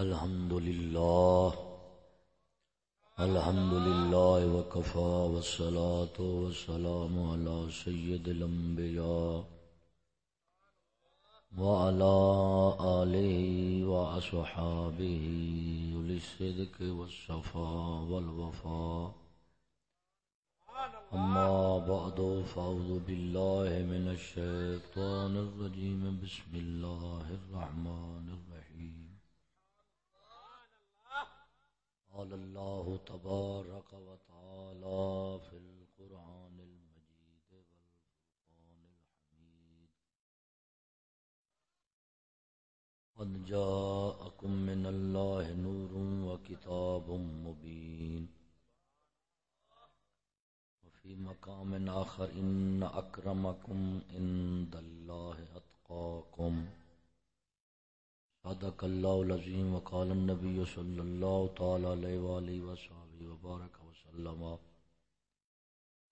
الحمد لله. الحمد لله وكفى والصلاة والسلام على سيد الأنبياء وعلى آله وأصحابه للصدق والصفاء والوفاء أما بعد فأعوذ بالله من الشيطان الرجيم. بسم الله الرحمن الرحيم. قال الله تبارك وتعالى في القرآن المجيد والفرقان الحميد قد جاءكم من الله نور وكتاب مبين وفي مقام آخر إن أكرمكم عند الله أتقاكم صدق الله العظيم وقال النبي صلى الله تعالى عليه وآله وصحبه وبارك وسلم.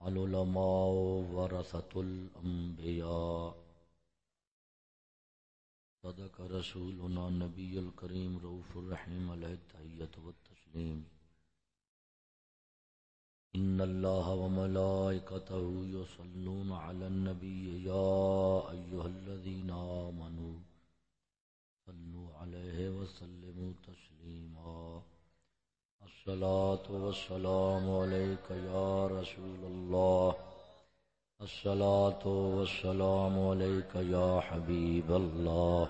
العلماء ورثة الأنبياء. صدق رسولنا النبي الكريم رؤوف الرحيم عليه التحية والتسليم. إن الله وملائكته يصلون على النبي يا أيها الذين آمنوا صلوا عليه وسلموا تسليما الصلاة والسلام عليك يا رسول الله الصلاة والسلام عليك يا حبيب الله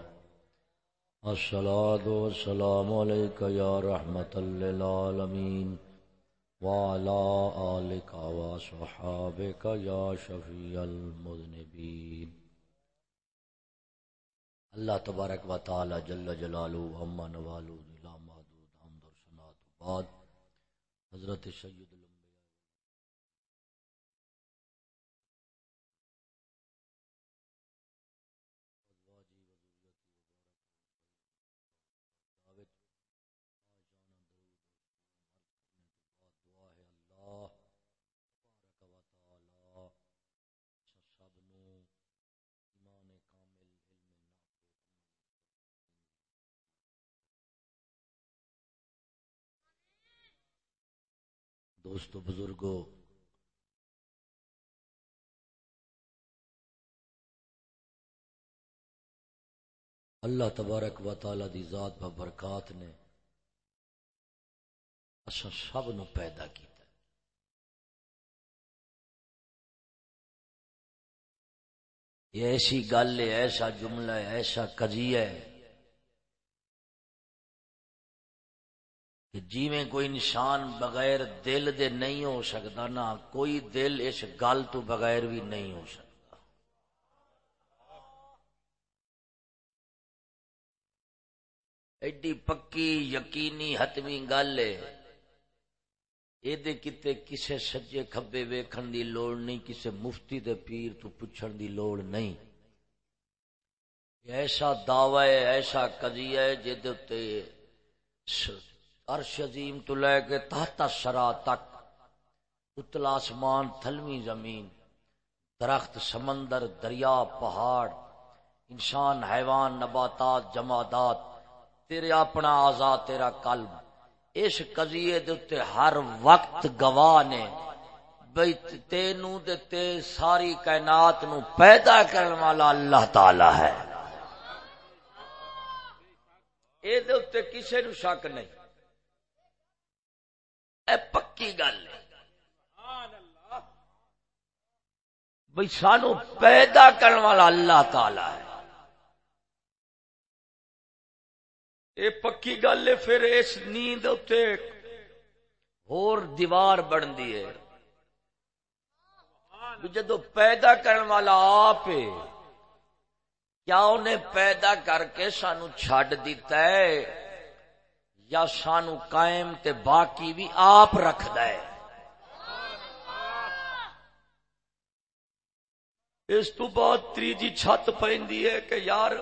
الصلاة والسلام عليك يا رحمة للعالمين وعلى آلك وصحابك يا شفيع المذنبين اللہ تبارک و تعالی جل جلالو اما نوالو لا مادود حمد و سنات بعد حضرت سید دوستو بزرگو، اللہ تبارک و تعالی دی ذات با برکات نے اصا سب نو پیدا کیتا یہ ایسی گل ہے، ایسا جملہ ہے، ایسا کجی ہے کہ جی میں کوئی انسان بغیر دل دے نہیں ہو سکتا، نہ کوئی دل اس گل تو بغیر بھی نہیں ہو سکتا۔ ایڈی پکی یقینی حتمی گل ہے۔ یہ کتے کسے سجے کھبے ویکھن دی لوڑ نہیں، کسے مفتی دے پیر تو پوچھن دی لوڑ نہیں۔ ایسا دعوی ہے، ایسا کجی ہے جہد عرش عظیم تو لے کے تحت سرا تک اتلا آسمان تھلوی زمین، درخت، سمندر، دریا، پہاڑ، انسان، حیوان، نباتات، جمادات، تیرے اپنا آزاد، تیرا قلب۔ اس قضیے دے ہر وقت گواہ نے، بھئی تینو دے تے ساری کائنات نو پیدا کرنے والا اللہ تعالی ہے۔ اے دے کسے نو شک نہیں۔ اے پکی گل بھائی سانو پیدا کرنے والا اللہ تعالی ہے۔ اے پکی گل ہے، پھر اس نیند اتنے اور دیوار بنتی ہے۔ جدو پیدا کرنے والا آپ کیا انہیں پیدا کر کے سانو چھڈ دیتا ہے؟ یا سانو قائم تے باقی بھی آپ رکھ دے۔ اس تو بعد تیجی چھت پہندی ہے کہ یار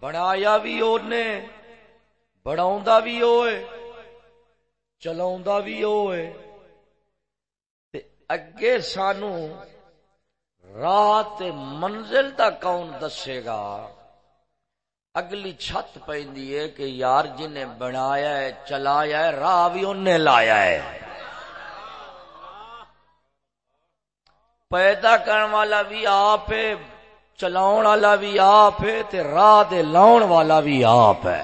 بڑھایا بھی اونے بڑھاؤں بھی ہوئے چلاؤں بھی ہوئے۔ تے اگے سانو رات منزل دا کون دسے گا؟ اگلی چھت پہ کہ یار جنہیں بنایا ہے، چلایا ہے، راہ بھی انہیں لایا ہے۔ پیدا کرنے والا بھی آپ ہے چلاؤ والا بھی آپ ہے، تے راہ دے لاؤن والا بھی آپ ہے۔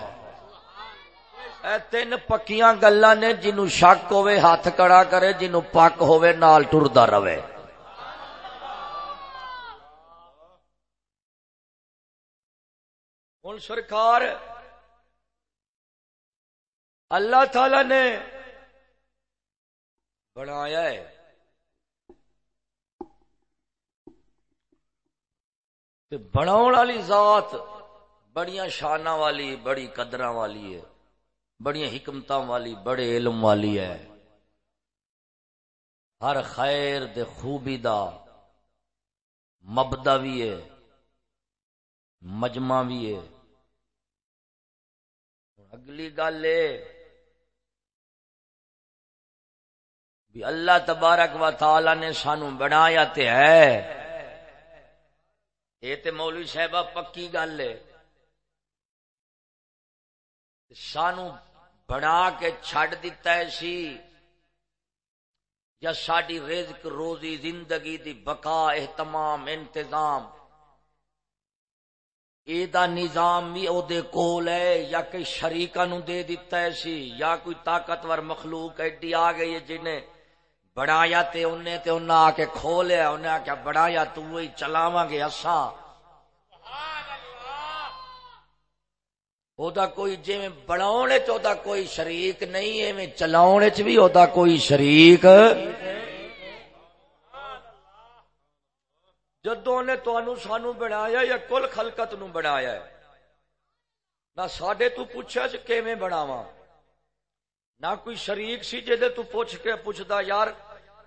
اے تین پکیاں گلا نے جنو شک ہوے ہاتھ کڑا کرے جنو پک ہوے نال ٹردا رہے ہوں سرکار اللہ تعالی نے بنایا ہے۔ بناؤ والی ذات بڑیاں شانہ والی، بڑی قدر والی ہے۔ بڑی حکمت والی، بڑے علم والی ہے۔ ہر خیر دے خوبی دا مبدا بھی ہے، مجمع بھی ہے۔ اگلی گل بھی اللہ تبارک و تعالی نے سانو بنایا تے ہے۔ یہ تے مولوی صاحبہ پکی گل ہے سانو بنا کے چھڈ دیتا ہے سی۔ یا ساری رزق، روزی، زندگی دی بقا، اہتمام، انتظام۔ اے دا نظام بھی او دے کول ہے، یا کئی شریکہ نو دے دیتا ہے سی، یا کوئی طاقتور مخلوق ایڈی آ گئی ہے جنہیں بڑایا تے انہیں تے انہیں آ کے کھولیا انہیں آ کے بڑایا تو وہی چلاواں گے اساں۔ او دا کوئی جی میں بناؤنے چو دا کوئی شریک نہیں ہے میں چلاؤنے چ بھی او دا کوئی شریک۔ نہیں جدوں نے تو سانو بنایا یا کل خلقت نو بنایا ہے۔ نہ ساڈے تو پوچھا چ کیویں بناواں۔ نہ کوئی شریک سی جے تو پوچھ کے پوچھدا یار،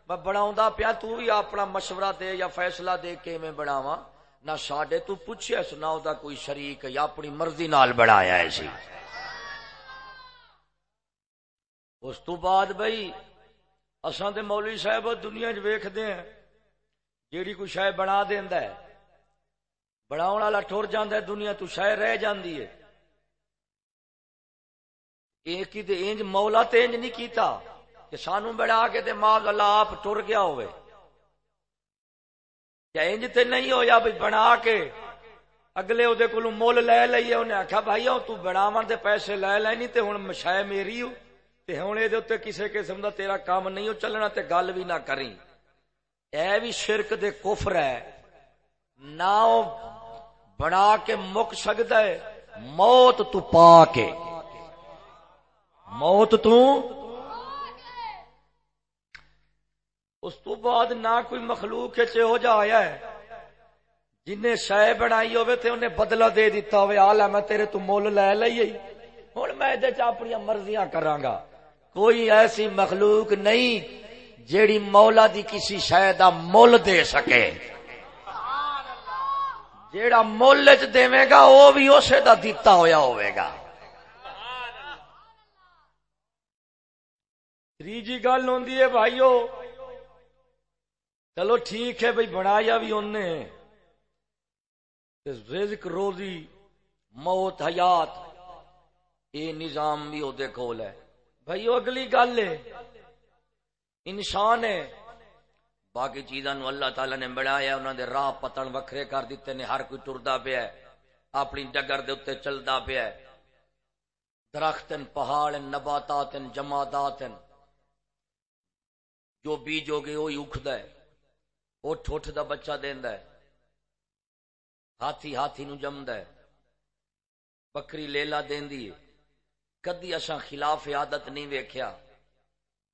میں بناوندا پیا، تو بھی اپنا مشورہ دے یا فیصلہ دے کیویں بناواں۔ نہ ساڈے تو پوچھیا سنا دا کوئی شریک یا اپنی مرضی نال بنایا ہے سی۔ اس تو بعد بھائی اساں تے مولوی صاحب دنیا چ ویکھدے ہیں۔ جیڑی کوئی شے بنا دیندا ہے، بناون والا ٹر جاندا ہے، دنیا تو شے رہ جاندی ہے۔ ایک ہی تے انج مولا تے انج نہیں کیتا کہ سانو بڑا کے تے ماں اللہ آپ ٹر گیا ہوئے۔ انج تے نہیں ہویا بھی بنا کے اگلے وہ کو مول لے لئیے، انہیں آخیا بھائی تو بناو دے پیسے لے لینی تے ہوں مشاع میری ہو، تے ہوں یہ کسی قسم دا تیرا کام نہیں ہو، چلنا تے گل بھی نہ کری اے بھی شرک دے کفر ہے۔ نہ بنا کے مک سکتا ہے۔ موت تو پا کے موت تو اس تو بعد نہ کوئی مخلوق ہو جا آیا ہے۔ جن شہ بنائی ہوئے تھے انہیں بدلہ دے دیتا ہوئے، آلہ میں تیرے تو مول لے لئی ہوں میں اپنی مرضیاں کرانگا کوئی ایسی مخلوق نہیں جیڑی مولا دی کسی شہ دا مول دے سکے۔ جیڑا مول چ دے گا وہ بھی اسے دا دیتا ہویا ہوئے گا۔ تیجی گل ہوں بھائیو۔ چلو ٹھیک ہے بھائی، بنایا بھی انہیں رزق روزی، موت، حیات، یہ نظام بھی وہ کول ہے۔ بھائی اگلی گل ہے۔ انسان ہے۔ باقی چیزاں اللہ تعالی نے بنایا انہوں نے راہ پتن وکھرے کر دیتے نے، ہر کوئی ٹردا پیا اپنی ڈگر دے اتنے چلتا پیا درخت پہاڑ، نباتات جماعت جو بیجو گے وہی اکھد ہے۔ اٹھ اٹھ دا بچہ دیندا ہے۔ ہاتھی ہاتھی نو جمدا ہے۔ بکری لیلا دیندی ہے۔ کدی اساں خلاف عادت نہیں ویکھیا۔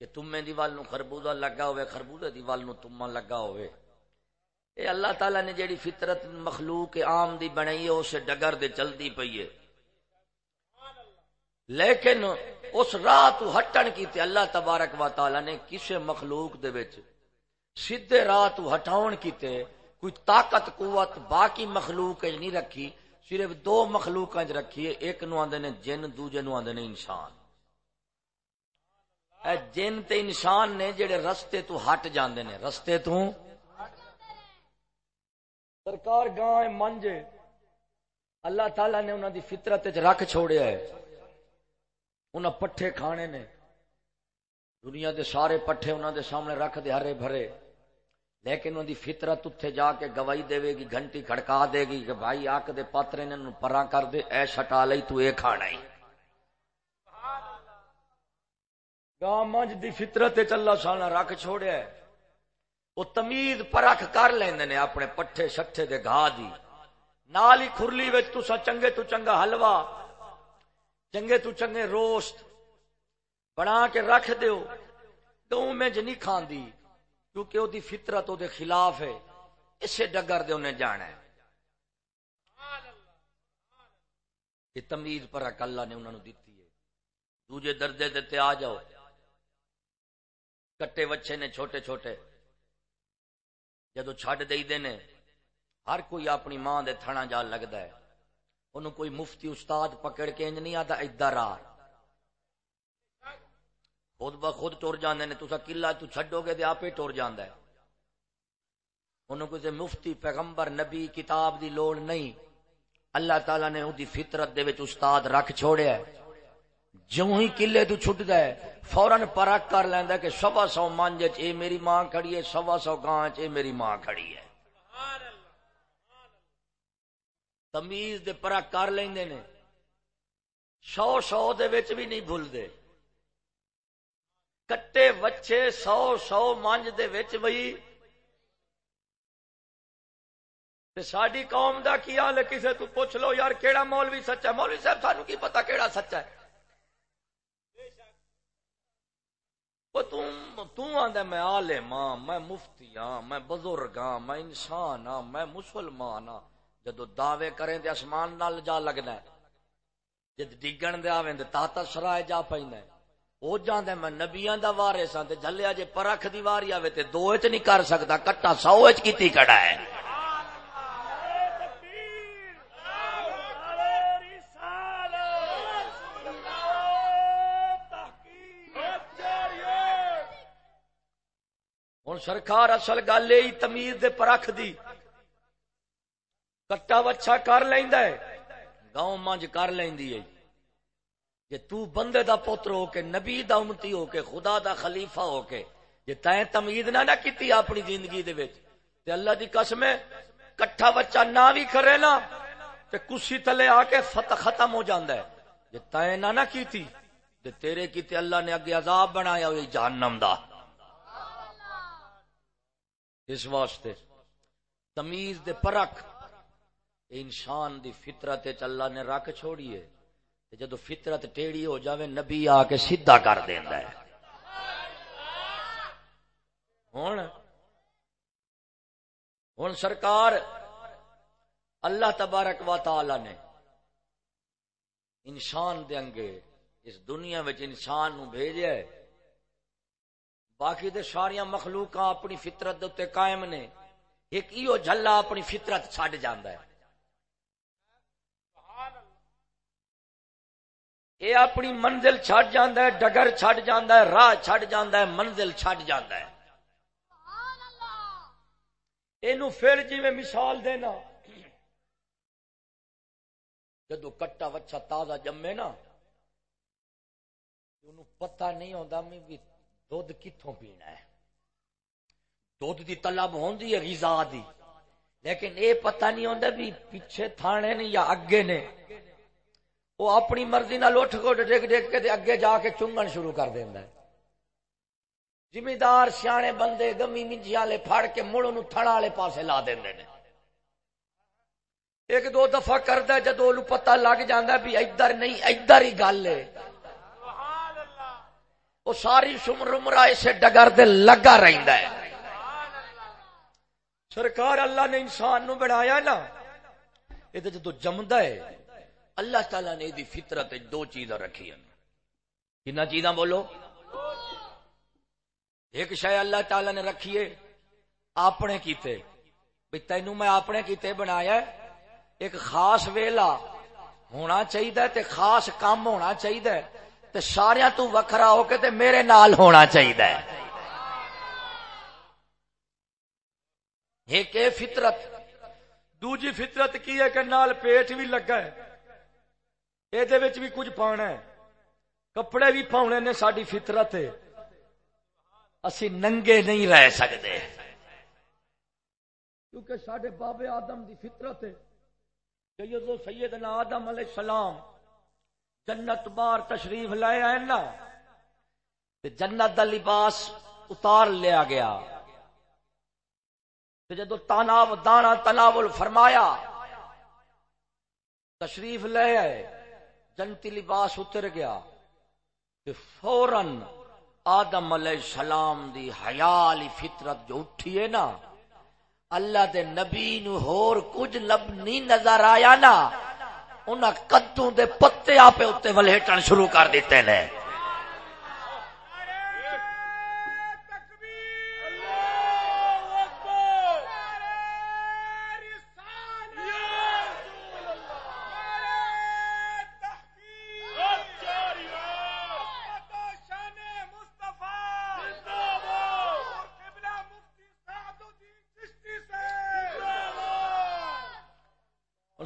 کہ تمے دی وال نو خربوزہ لگا ہوئے، خربوزہ دی وال نو تما لگا ہوئے۔ اے اللہ تعالی نے جیڑی فطرت مخلوق عام دی بنائی ہے، اسے ڈگر دے چلدی پئی ہے۔ لیکن اس راہ تو ہٹن کیتے اللہ تبارک و تعالی نے کسے مخلوق دے وچ سیدھے راہ تو ہٹاؤن کیتے کوئی طاقت، قوت باقی مخلوق نہیں رکھی، صرف دو مخلوق رکھی ہے، ایک نو آدھے نے جن، دوجے نو آدھے نے انسان۔ اے جن تے انسان نے جڑے رستے تو ہٹ جاندے نے، رستے تو؟ سرکار گاں منج اللہ تعالی نے انہوں دی فطرت رکھ چھوڑیا ہے۔ انہوں پٹھے کھانے نے۔ دنیا دے سارے پٹھے انہوں دے سامنے رکھ دے، ہرے بھرے۔ لیکن انہوں دی فطرت اتھے جا کے گواہی دے گی، گھنٹی کھڑکا دے گی کہ بھائی آک دے پاترے نے پرا کر دے، اے شٹا لئی تو اے کھانا ہی۔ منج دی فطرت چلا سانا رکھ چھوڑیا ہے۔ وہ تمیز پرکھ کر لیندے نے اپنے پٹھے شٹھے دے گاہ دی۔ نال ہی کھرلی وچ تسا چنگے تو چنگا حلوا چنگے تو چنگے روسٹ بنا کے رکھ دیو۔ گاؤں میں جنی کھان دی کیونکہ وہ فطرت وہ خلاف ہے۔ اسے ڈگر دے انہیں جانا ہے۔ یہ تمیز پر اللہ نے انہوں نے دیتی ہے۔ دوجے دردے دیتے آ جاؤ۔ کٹے بچے نے، چھوٹے چھوٹے۔ جدو چھڈ دئی دے نے، ہر کوئی اپنی ماں دے تھنا جا لگتا ہے۔ انہوں کوئی مفتی، استاد پکڑ کے انج نہیں آتا ادھر آ خود بخود ٹر جاندے نے تسا قلعہ تو چھڈو گے تے آپ ٹر جاندا ہے۔ انہوں کوئی مفتی، پیغمبر، نبی، کتاب دی لوڑ نہیں۔ اللہ تعالی نے اودی فطرت دے وچ استاد رکھ چھوڑیا ہے۔ جو ہی قلعے تو چھٹدا ہے فورن پرکھ کر لیندا کہ سوا سو مانج اے میری ماں کھڑی ہے، سوا سو گاں اے میری ماں کھڑی ہے۔ تمیز دے پرکھ کر لیندے نے۔ سو سو دے وچ بھی نہیں بھولدے۔ کٹے وچے سو سو مانج دے وچ بئی ساری قوم دا کی حال ہے کسے تو پوچھ لو یار کیڑا مولوی سچا ہے؟ مولوی صاحب سانو کی پتا کیڑا سچا ہے؟ تم آدھا میں عالم ہاں میں مفتی ہاں میں بزرگ ہاں میں انسان ہاں میں مسلمان ہاں۔ جدو دعوے کریں دے اسمان نال جا لگنا ہے، جد ڈگن دے آویں دے تاتا سرائے جا پہنا ہے۔ او جاندے میں نبیان دا وارے سان ہاں، تے جھلیا جے پرکھ دی واری آوے تے دو اچ نہیں کر سکتا کٹا سو اچ کیتی کڑا ہے۔ ہوں سرکار اصل گل یہ تمیز دے پرکھ دی کٹا وچھا کر لینا ہے گاؤں مانج کر لیندی ہے کہ تو بندے دا پتر ہو کے نبی دا امتی ہو کے خدا دا خلیفہ ہو کے جے تائیں تمید نہ نہ کیتی اپنی زندگی دے وچ تے اللہ دی قسم ہے کٹھا بچہ نہ بھی کرے نا تے کسی تلے آ کے فتح ختم ہو جاندا ہے جے تائیں نہ نہ کیتی تے تیرے کیتے اللہ نے اگے عذاب بنایا ہوئی جہنم دا اس واسطے۔ تمیز دے پرکھ۔ انسان دی فطرت اللہ نے رکھ چھوڑی ہے۔ جدو فطرت ٹیڑی ہو جاوے، نبی آ کے سیدھا کر دینا ہے۔ ہوں ہوں سرکار، اللہ تبارک و تعالی نے انسان دے انگے اس دنیا وچ انسان نو بھیجا ہے۔ باقی دے ساریا مخلوق اپنی فطرت دے قائم نے۔ ایک ایو جھلا اپنی فطرت چھڈ جاندا ہے۔ یہ اپنی منزل چھٹ جانا ہے، ڈگر چھٹ جانا ہے، راہ چھٹ جانا ہے، منزل چھٹ جانا ہے۔ یہ پھر جی میں مثال دینا۔ جدو کٹا وچھا تازہ جمے نا پتا نہیں ہوتا میں بھی دھد کتوں پینا ہے؟ دھد کی طلب ہوندی ہے غذا دی۔ لیکن یہ پتہ نہیں ہوتا بھی پیچھے تھانے نے یا اگے نے۔ وہ اپنی مرضی نہ اٹھ کو ڈگ ڈگ کے اگے جا کے چنگن شروع کر دینا ہے۔ زمیندار سیانے بندے گمی منجی والے پھڑ کے مڑ ان تھڑ والے پاسے لا دیں ایک دو دفعہ کرتا جدو پتہ لگ جانا بھی ادھر نہیں ادھر ہی گل ہے۔ وہ ساری سمر امرا اسے ڈگر دے لگا رہتا ہے۔ سرکار اللہ نے انسان نو بنایا نا، یہ جدو جمد ہے، اللہ تعالی نے دی فطرت دو چیزاں رکھی ہیں۔ کنا چیزاں بولو؟ ایک شاید اللہ تعالی نے رکھیے اپنے کیتے۔ بھی تینوں میں اپنے کیتے بنایا ایک خاص ویلا ہونا چاہیے تے خاص کام ہونا چاہیے تے سارا تو وکھرا ہو کے تے میرے نال ہونا چاہیے ایک فطرت، دوجی فطرت کی ہے کہ نال پیٹ بھی لگا ہے۔ یہ بھی کچھ پانا ہے۔ کپڑے بھی پاؤنے نے ساری فطرت ہے اسی ننگے نہیں رہ سکتے کیونکہ سڈے بابے آدم دی فطرت ہے سیدنا آدم علیہ السلام جنت بار تشریف لائے آئے نا جنت دا لباس اتار لیا گیا۔ جدو تناو دانا تناول فرمایا، تشریف لے آئے، جنتی لباس اتر گیا۔ فورن آدم علیہ السلام دی حیالی فطرت جو اٹھی ہے نا، اللہ دے نبی نو ہور کچھ لب نہیں نظر آیا نا۔ انہاں کدو دے پتے آپ اتنے ولہٹن شروع کر دیتے ہیں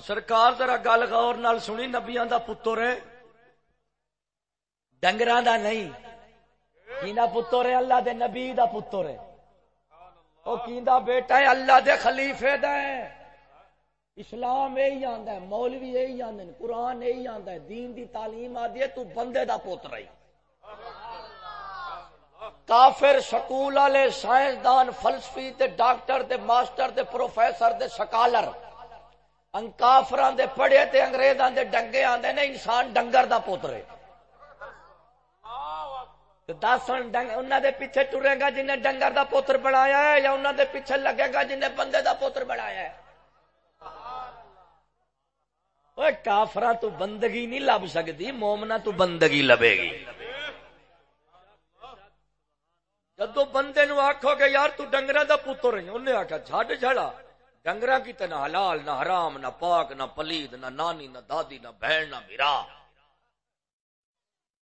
سرکار ذرا گل غور نال سنی نبیا دا پتر ہے۔ ڈنگر دا نہیں۔ کینا پتر ہے؟ اللہ دے نبی دا پتر ہے۔ وہ کیندا بیٹا ہے؟ اللہ دے خلیفے دا ہے۔ اسلام یہی آندا ہے، مولوی یہی آندے ہیں قرآن یہی آندا ہے۔ دین دی تعلیم آدی ہے، تو بندے دا پوتر ہے۔ کافر سکول والے سائنسدان، فلسفی تے ڈاکٹر تے ماسٹر تے پروفیسر تے سکالر۔ انکافران دے پڑھے تے انگریزاں دے ڈنگے آندے نے، انسان ڈنگر دا پوترے دس انہوں دے پیچھے ٹرے گا جنہیں ڈنگر دا پوتر بنایا ہے، یا انہوں دے پیچھے لگے گا جنہیں بندے دا پوتر بنایا ہے۔ اوے کافرا تو بندگی نہیں لب سکتی مومنا تو بندگی لبے گی۔ جدو بندے نو آخو گے، یار تو ڈنگر دا پتر انہیں آخیا چڈ چڑا ڈنگر کی تو نہ حلال، نہ حرام، نہ پاک، نہ پلید، نہ نانی، نہ دادی، نہ بہن، نہ میرا۔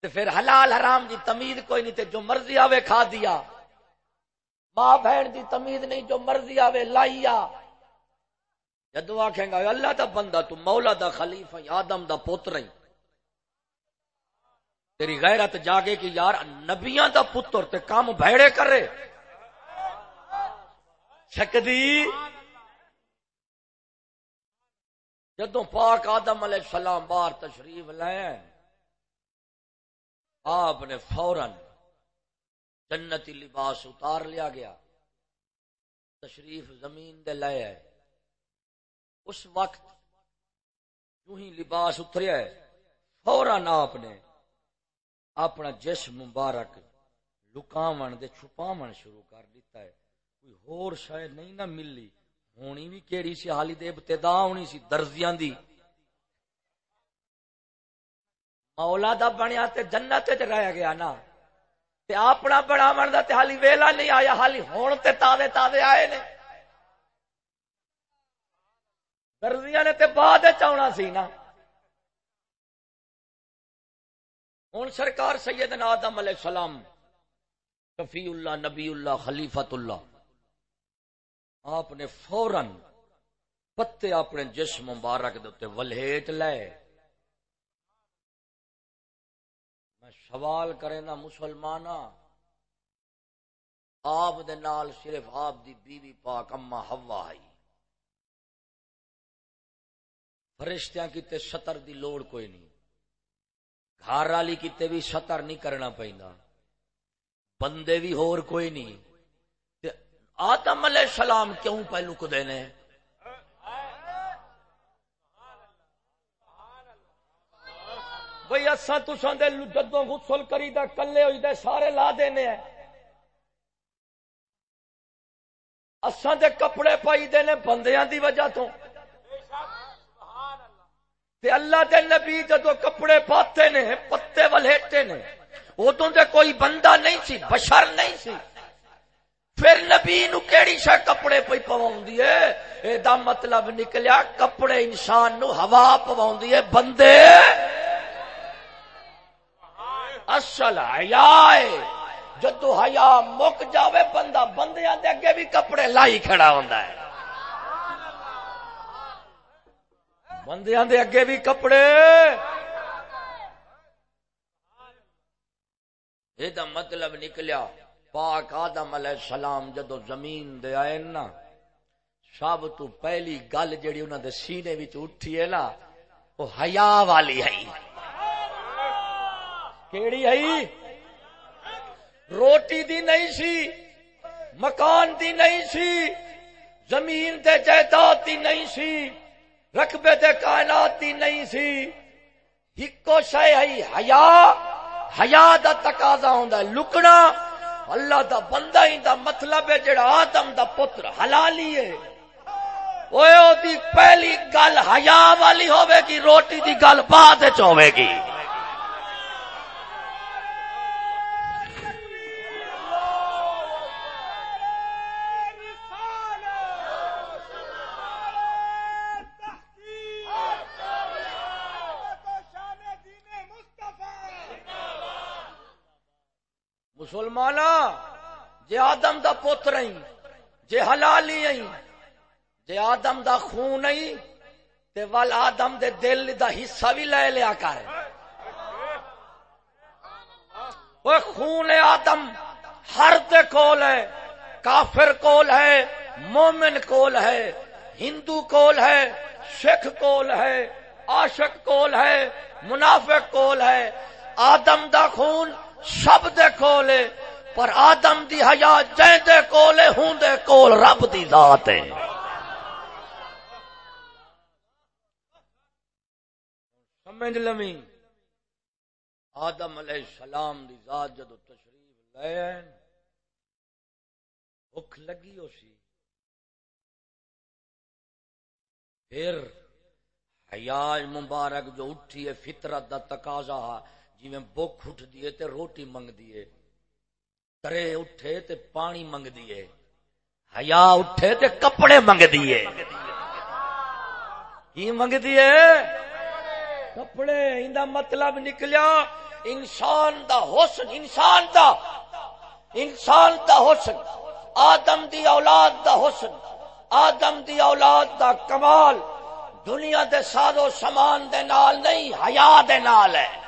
پھر حلال حرام دی تمید کوئی نہیں تے جو مرضی آوے کھا دیا۔ ماں بہن دی تمید نہیں جو مرضی آوے لائیا۔ جدو آخیں گا اللہ دا بندہ، تو مولا دا خلیفہ آدم دا پوتر ہی تیری غیرت جاگے کہ یار، نبیاں دا پتر تے کام بھیڑے کر رہے شکدی جدو پاک آدم علیہ السلام بار تشریف لائے آپ نے فورن جنتی لباس اتار لیا گیا۔ تشریف زمین دے لائے اس وقت جو ہی لباس اتریا ہے۔ فورن آپ نے اپنا جسم مبارک لکاون دے چھپاون شروع کر دیتا ہے۔ کوئی ہور شاید نہیں نہ ملی۔ ہونی بھی کیڑی سی حالی دے ابتدا ہونی سی درزیاں دی مولا دا بنیا تے جنت تے رہ گیا نا تے اپنا بڑا من دا تے حالی ویلا نہیں آیا حالی ہون تے تازے تازے آئے نے درزیاں نے تے بعد چاونا سی نا ہوں سرکار سیدنا آدم علیہ السلام شفیع اللہ نبی اللہ خلیفت اللہ آپ نے فورن پتے اپنے جسم مبارک دے ولہیٹ لے۔ میں سوال کرے نا مسلمان آپ دے نال صرف آپ دی بیوی پاک اما ہوا آئی فرشتیاں کیتے سطر دی لوڑ کوئی نہیں۔ گھر والی کیتے بھی سطر نہیں کرنا پہنا بندے بھی ہور کوئی نہیں۔ آدم علیہ السلام کیوں پہ لک دینے بھئی اصا تسان دے جدوں غسل کری دا، کلے ہوئی دے، سارے لا دینے ہیں۔ اساں دے کپڑے پائی دینے بندیاں دی وجہ تو۔ تے اللہ دے نبی جدو کپڑے پاتے نے، پتے ولیٹے نے ادو دے کوئی بندہ نہیں سی، بشر نہیں سی۔ پھر نبی نو کیڑی شا کپڑے پی پواؤں اے دا مطلب نکلیا، کپڑے انسان نو ہوا پواؤں ہے، بندے! اصل حیا جدو حیا مک جاوے، بندہ بندیاں دے اگے بھی کپڑے لائی کھڑا ہوندا ہے۔ بندیاں دے اگے بھی کپڑے۔ یہ مطلب نکلیا۔ پاک آدم علیہ السلام جدو زمین دے آئے نا، سب تو پہلی گل جڑی انہوں دے سینے وچ اٹھی ہے نا، وہ حیا والی ہے۔ کیڑی ہے؟ روٹی دی نہیں سی، مکان دی نہیں سی، زمین دے جائیداد دی نہیں سی، رقبے دے کائنات دی نہیں سی۔ ہکو شے ہے، حیا حیا دا تقاضا ہوندا ہے لکنا اللہ دا بندہ ہی دا مطلب ہے جڑا آدم دا پتر حلالی ہے۔ اوے او دی پہلی گل حیا والی ہوے گی، روٹی دی گل بعد وچ ہوے گی۔ مسلمان جے آدم دا پوتر ہی جے حلالی ہی جے آدم دا خون ہی تے وال آدم دے دل دا حصہ بھی لے لیا کر۔ وہ خون آدم ہر دے کول ہے، کافر کول ہے، مومن کول ہے، ہندو کول ہے، سکھ کول ہے، عاشق کول ہے، منافق کول ہے، آدم دا خون سب دے کولے، پر آدم دی حیا جے دے کولے، ہوں دے کول رب دی ذات ہے۔ سمجھ لمی؟ آدم علیہ السلام دی ذات جدو تشریف لے بھوک لگی ہو سی۔ پھر حیاج مبارک جو اٹھی ہے، فطرت دا تقاضا۔ جی بک اٹھ دیے تے روٹی منگ دیے ترے اٹھے تے پانی منگ دیے حیا اٹھے تے کپڑے منگ دیے کی منگ دیے کپڑے اندا مطلب نکلیا، انسان دا حسن، انسان دا انسان دا حسن، آدم دی اولاد دا حسن، آدم دی اولاد دا کمال، دنیا دے سادو سامان دے نال نہیں، حیا دے نال ہے۔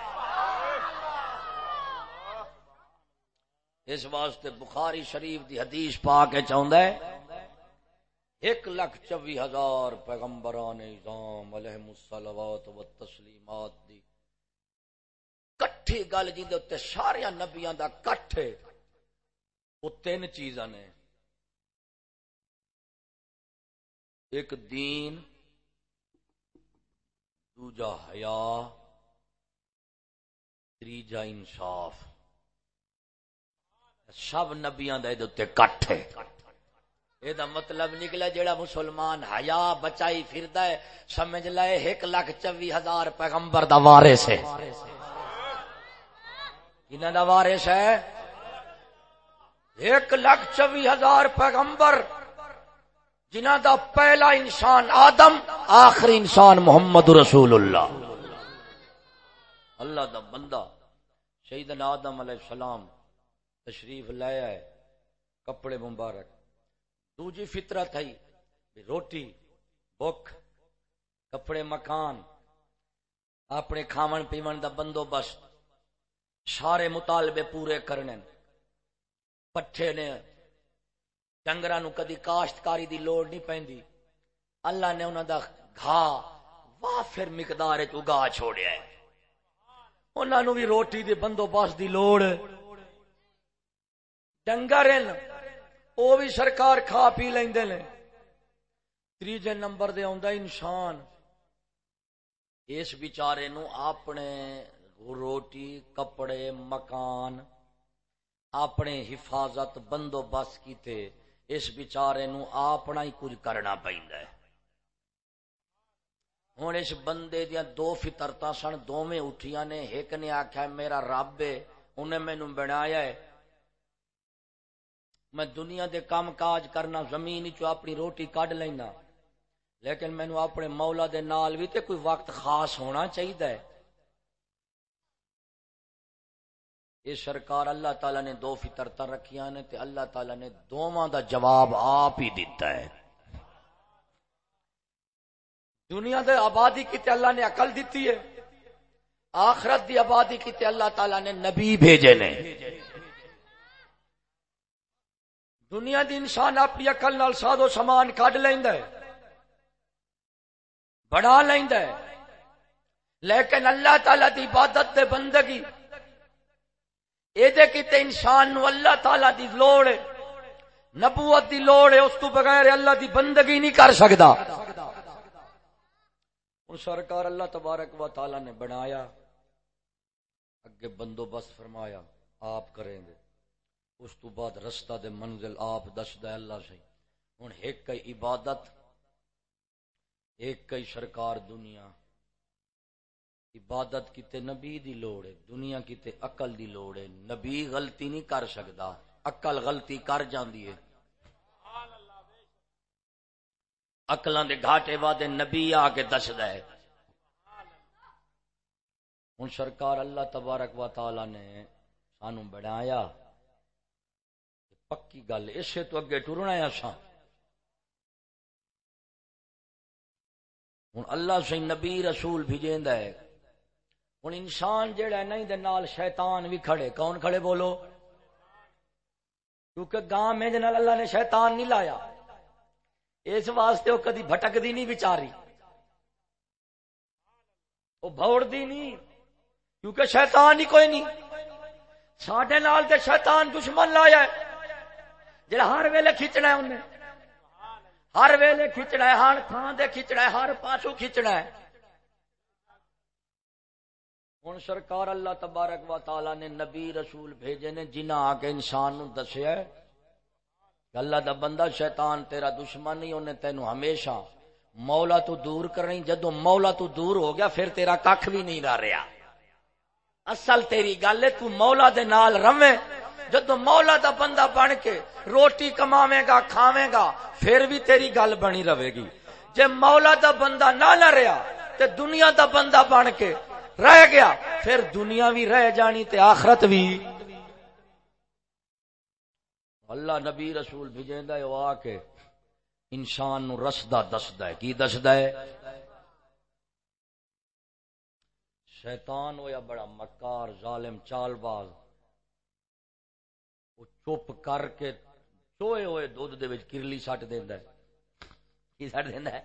اس واسطے بخاری شریف دی حدیث پا کے چاہتا ہے، ایک لاکھ چوی ہزار پیغمبران نظام علیہ السلوات و تسلیمات دی کٹھی گل جی دے سارے نبیاں دا کٹھ ہے وہ تین چیزاں نے۔ ایک دین، دوجا حیا تیجا انصاف۔ سب نبیاں دے کٹ ہے۔ یہ مطلب نکلا جیڑا مسلمان حیا بچائی پھردا ہے، سمجھ لائے ایک لاکھ چوی ہزار پیغمبر دا وارث ہے۔ انہاں دا وارث ہے؟ ایک لاکھ چوی ہزار پیغمبر جنہ دا پہلا انسان آدم، آخری انسان محمد رسول اللہ۔ اللہ دا بندہ، سیدنا آدم علیہ السلام تشریف لایا ہے، کپڑے مبارک۔ دوجی فطرت ہے، روٹی بک کپڑے، مکان۔ اپنے کھاون پیون دا بندوبست سارے مطالبے پورے کرنے۔ پٹھے نے ڈنگر نو کدی کاشتکاری دی لوڑ نہیں پیندی اللہ نے انہوں دا گھا وافر مقدار اگا چھوڑیا ہے۔ انہوں بھی روٹی دے بندوبست دی لوڑ ڈنگر وہ بھی سرکار کھا پی لیندے نے۔ تیجے نمبر دے آندا انسان۔ اس بیچارے نو اپنے روٹی، کپڑے، مکان، اپنے حفاظت بندوبست کیتے اس بیچارے نو اپنا ہی کچھ کرنا پیندا ہے۔ ہوں اس بندے دیا دو فطرتا سن دو میں اٹھیاں نے۔ ایک نے آخیا میرا رب ہے، انہیں مینو بنایا ہے۔ میں دنیا دے کام کاج کرنا، زمین چو اپنی روٹی کڈ لینا۔ لیکن مینو اپنے مولا دے نال بھی تے کوئی وقت خاص ہونا چاہیے یہ سرکار، اللہ تعالی نے دو فطرت رکھیا نے تے اللہ تعالی نے دونوں دا جواب آپ ہی دیتا ہے۔ دنیا دے آبادی کی تے اللہ نے عقل دیتی ہے۔ آخرت دی آبادی کی تے اللہ تعالی نے نبی بھیجے نے۔ دنیا دی انسان اپنی عقل نال سادو سامان کڈ لیندا ہے بڑھا لیندا ہے۔ لیکن اللہ تعالی دی عبادت دے بندگی اے دے انسان نو اللہ تعالی دی لوڑ ہے نبوت دی لوڑ ہے اس تو بغیر اللہ دی بندگی نہیں کر سکدا۔ ہن سرکار اللہ تبارک و تعالی نے بنایا، اگے بندوبست فرمایا، آپ کریں گے۔ اس تو بعد رستہ دے منزل آپ دس اللہ سے۔ ہوں ایک کئی عبادت، ایک کئی سرکار دنیا۔ عبادت کیتے نبی دی لوڑ ہے، دنیا کیتے عقل دی لوڑ ہے۔ نبی غلطی نہیں کر سکتا عقل غلطی کر جاندی ہے۔ اکلاں دے گھاٹے وادے نبی آ کے دسدا ہے۔ ہوں سرکار اللہ تبارک و تعالی نے سانو بنایا۔ پکی گل، اسے تو اگے ٹرنا ہے اساں۔ ہوں اللہ سے نبی رسول بھیجیندا ہے۔ ہوں انسان جہا نہیں دے نال شیطان بھی کھڑے۔ کون کھڑے بولو؟ کیونکہ گاں میں اللہ نے شیطان نہیں لایا۔ اس واسطے وہ کدی بھٹکتی نہیں بچاری۔ وہ بوڑتی نہیں۔ کیونکہ شیطان ہی کوئی نہیں۔ سڈے نال تے شیطان دشمن لایا ہے۔ جڑا ہر ویلے کھچنا ہے انہیں۔ ہر ویلے کھچنا ہے، ہر تھان دے کھچنا ہے، ہر پاسو کھچنا ہے۔ ہوں سرکار اللہ تبارک و تعالی نے نبی رسول بھیجے نے جنہ آ کے انسان نو دسیا اللہ دا بندہ شیطان تیرا دشمن نہیں، انہیں تینو ہمیشہ مولا تو دور کرنی جدو مولا تو دور ہو گیا، پھر تیرا کھ بھی نہیں رہ رہا۔ اصل تیری گل ہے، تو مولا دے نال رویں جدو مولا دا بندہ بن کے روٹی کماوے گا، کھاوے گا، پھر بھی تیری گل بنی رہے گی۔ جے مولا دا بندہ نہ نہ رہا تے دنیا دا بندہ بن کے رہ گیا، پھر دنیا بھی رہ جانی تے آخرت بھی۔ اللہ نبی رسول بھیجیندا ہے آ کے انسان نو رسدا دسدا ہے۔ کی دسدا ہے؟ شیطان ہویا بڑا مکار، ظالم، چال باز۔ وہ چپ کر کے چوئے ہوئے دودھ دھد کرلی سٹ دینا کی سٹ دینا ہے؟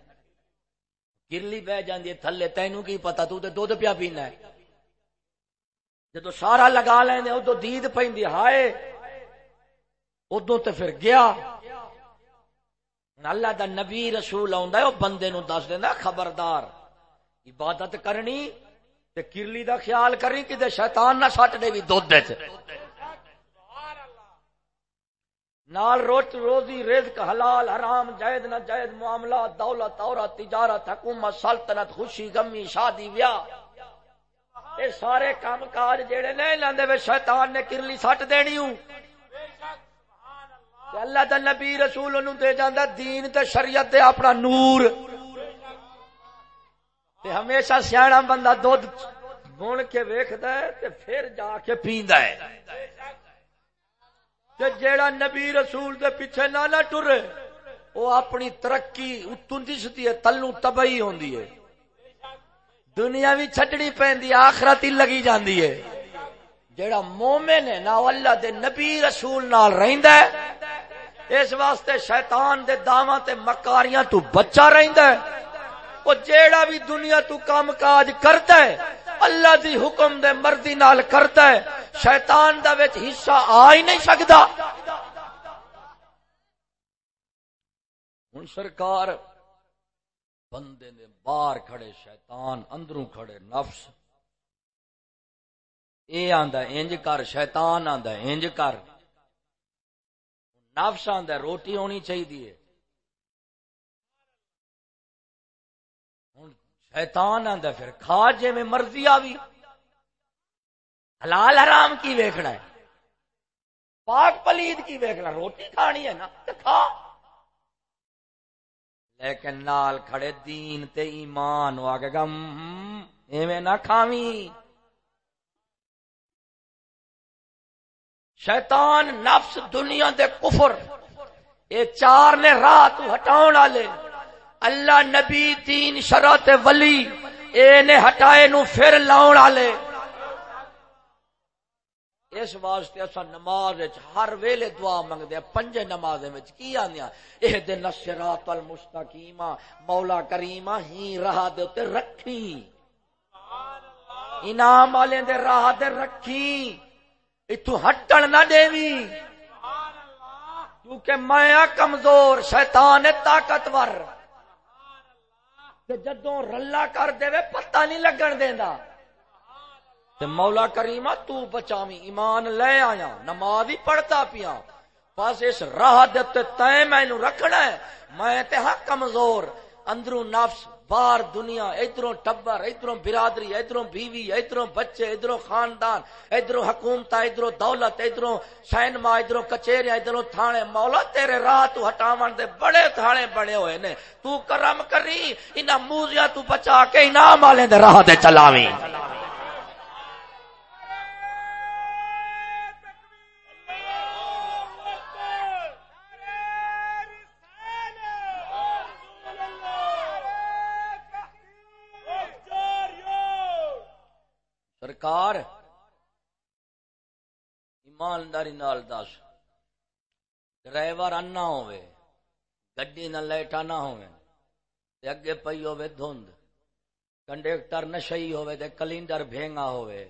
کرلی بہ جاندی ہے تھلے، تینوں کی پتا تو تے دودھ پیا پینا ہے۔ جدو سارا لگا لینے ادو دید پہ ہائے! ادو تے پھر گیا۔ اللہ دا نبی رسول آ بندے نو دس دینا خبردار۔ عبادت کرنی تے کرلی دا خیال کرنی کہ شیطان نہ سٹ دے بھی دودھ نال روٹ روزی، رزق حلال، حرام، جائد نہ جائد معاملات دولت، عورت، تجارت، حکومت، سلطنت، خوشی، غمی، شادی، ویاہ۔ اے سارے کام کاج جڑے نہیں لاندے وے شیطان نے کرلی سٹ دینی ہوں۔ اللہ دا نبی رسول انہوں دے جاندا دین تے شریعت دے اپنا نور۔ تے ہمیشہ سیاح بندہ دودھ بن کے ویکھدا ہے تے پھر جا کے پیندا ہے۔ تے جیڑا نبی رسول دے پیچھے نہ نہ ٹرے وہ اپنی ترقی اتوں دستی ہے تلو تباہی ہوندی ہے۔ دنیا بھی چھٹڑی پہندی آخرت ہی لگی جاندی ہے۔ جیڑا مومن ہے نا اللہ دے نبی رسول نال رہندا ہے۔ اس واسطے شیطان دے داواں تے مکاریاں تو بچا رہندا ہے۔ او جیڑا بھی دنیا تو کام کاج کرتا ہے، اللہ دی حکم دے مرضی نال کرتا ہے، شیطان دا وچ حصہ آ ہی نہیں سکتا۔ ہوں سرکار بندے نے باہر کھڑے، شیطان اندروں کھڑے، نفس۔ اے آندا، انج کر، شیطان آندا، انج کر۔ نفس آندا، روٹی ہونی چاہیے شیطان آندا پھر، کھا جے میں مرضی آوی۔ حلال حرام کی ویکھنا ہے؟ پاک پلید کی ویکھنا، روٹی کھانی ہے نا کھا۔ لیکن نال کھڑے دین تے ایمان و آگے گم، ایویں نہ کھاوی۔ شیطان نفس دنیا دے کفر، اے چار نے راہ تو ہٹاؤ والے۔ اللہ نبی دین شرط ولی اے نے ہٹائے نو پھر لاؤن والے۔ اس واسطے اصا نماز ہر ویلے دعا منگتے ہیں پنجے نماز کی آدھا یہ دن سرات المستقیم مولا کریما ہی راہ دے رکھی۔ انعام والے دے راہ دے رکھی۔ اتو ہٹن نہ دیوی۔ کیونکہ میں کمزور شیطان طاقتور۔ جدو رلا کر دے پتہ نہیں لگن دینا تے مولا کریما تو بچاوی ایمان لے آیا، نماز ہی پڑھتا پیا۔ بس اس راہ دے تے مینو رکھنا ہے۔ میں تے ہاں کمزور، اندروں نفس باہر دنیا، ادھروں ٹبر، ادھروں برادری، ادھروں بیوی، ادھروں بچے، ادھروں خاندان، ادھروں حکومت، ادھروں دولت، ادھروں سینما ادھروں کچہریاں، ادھروں تھانے، مولا تیرے راہ تو ہٹاون دے بڑے تھانے بنے ہوئے نے۔ تو کرم کری، انہاں موزیاں تو بچا کے انعام والے دے راہ دے چلاویں۔ سرکار، ایمانداری نال دس، ڈرائیور انا ہوئے گڈی نہ لیٹا نہ ہوئے تے اگے پئی ہوئے دھند کنڈیکٹر نشئی ہوئے تے کلینڈر بھینگا ہوئے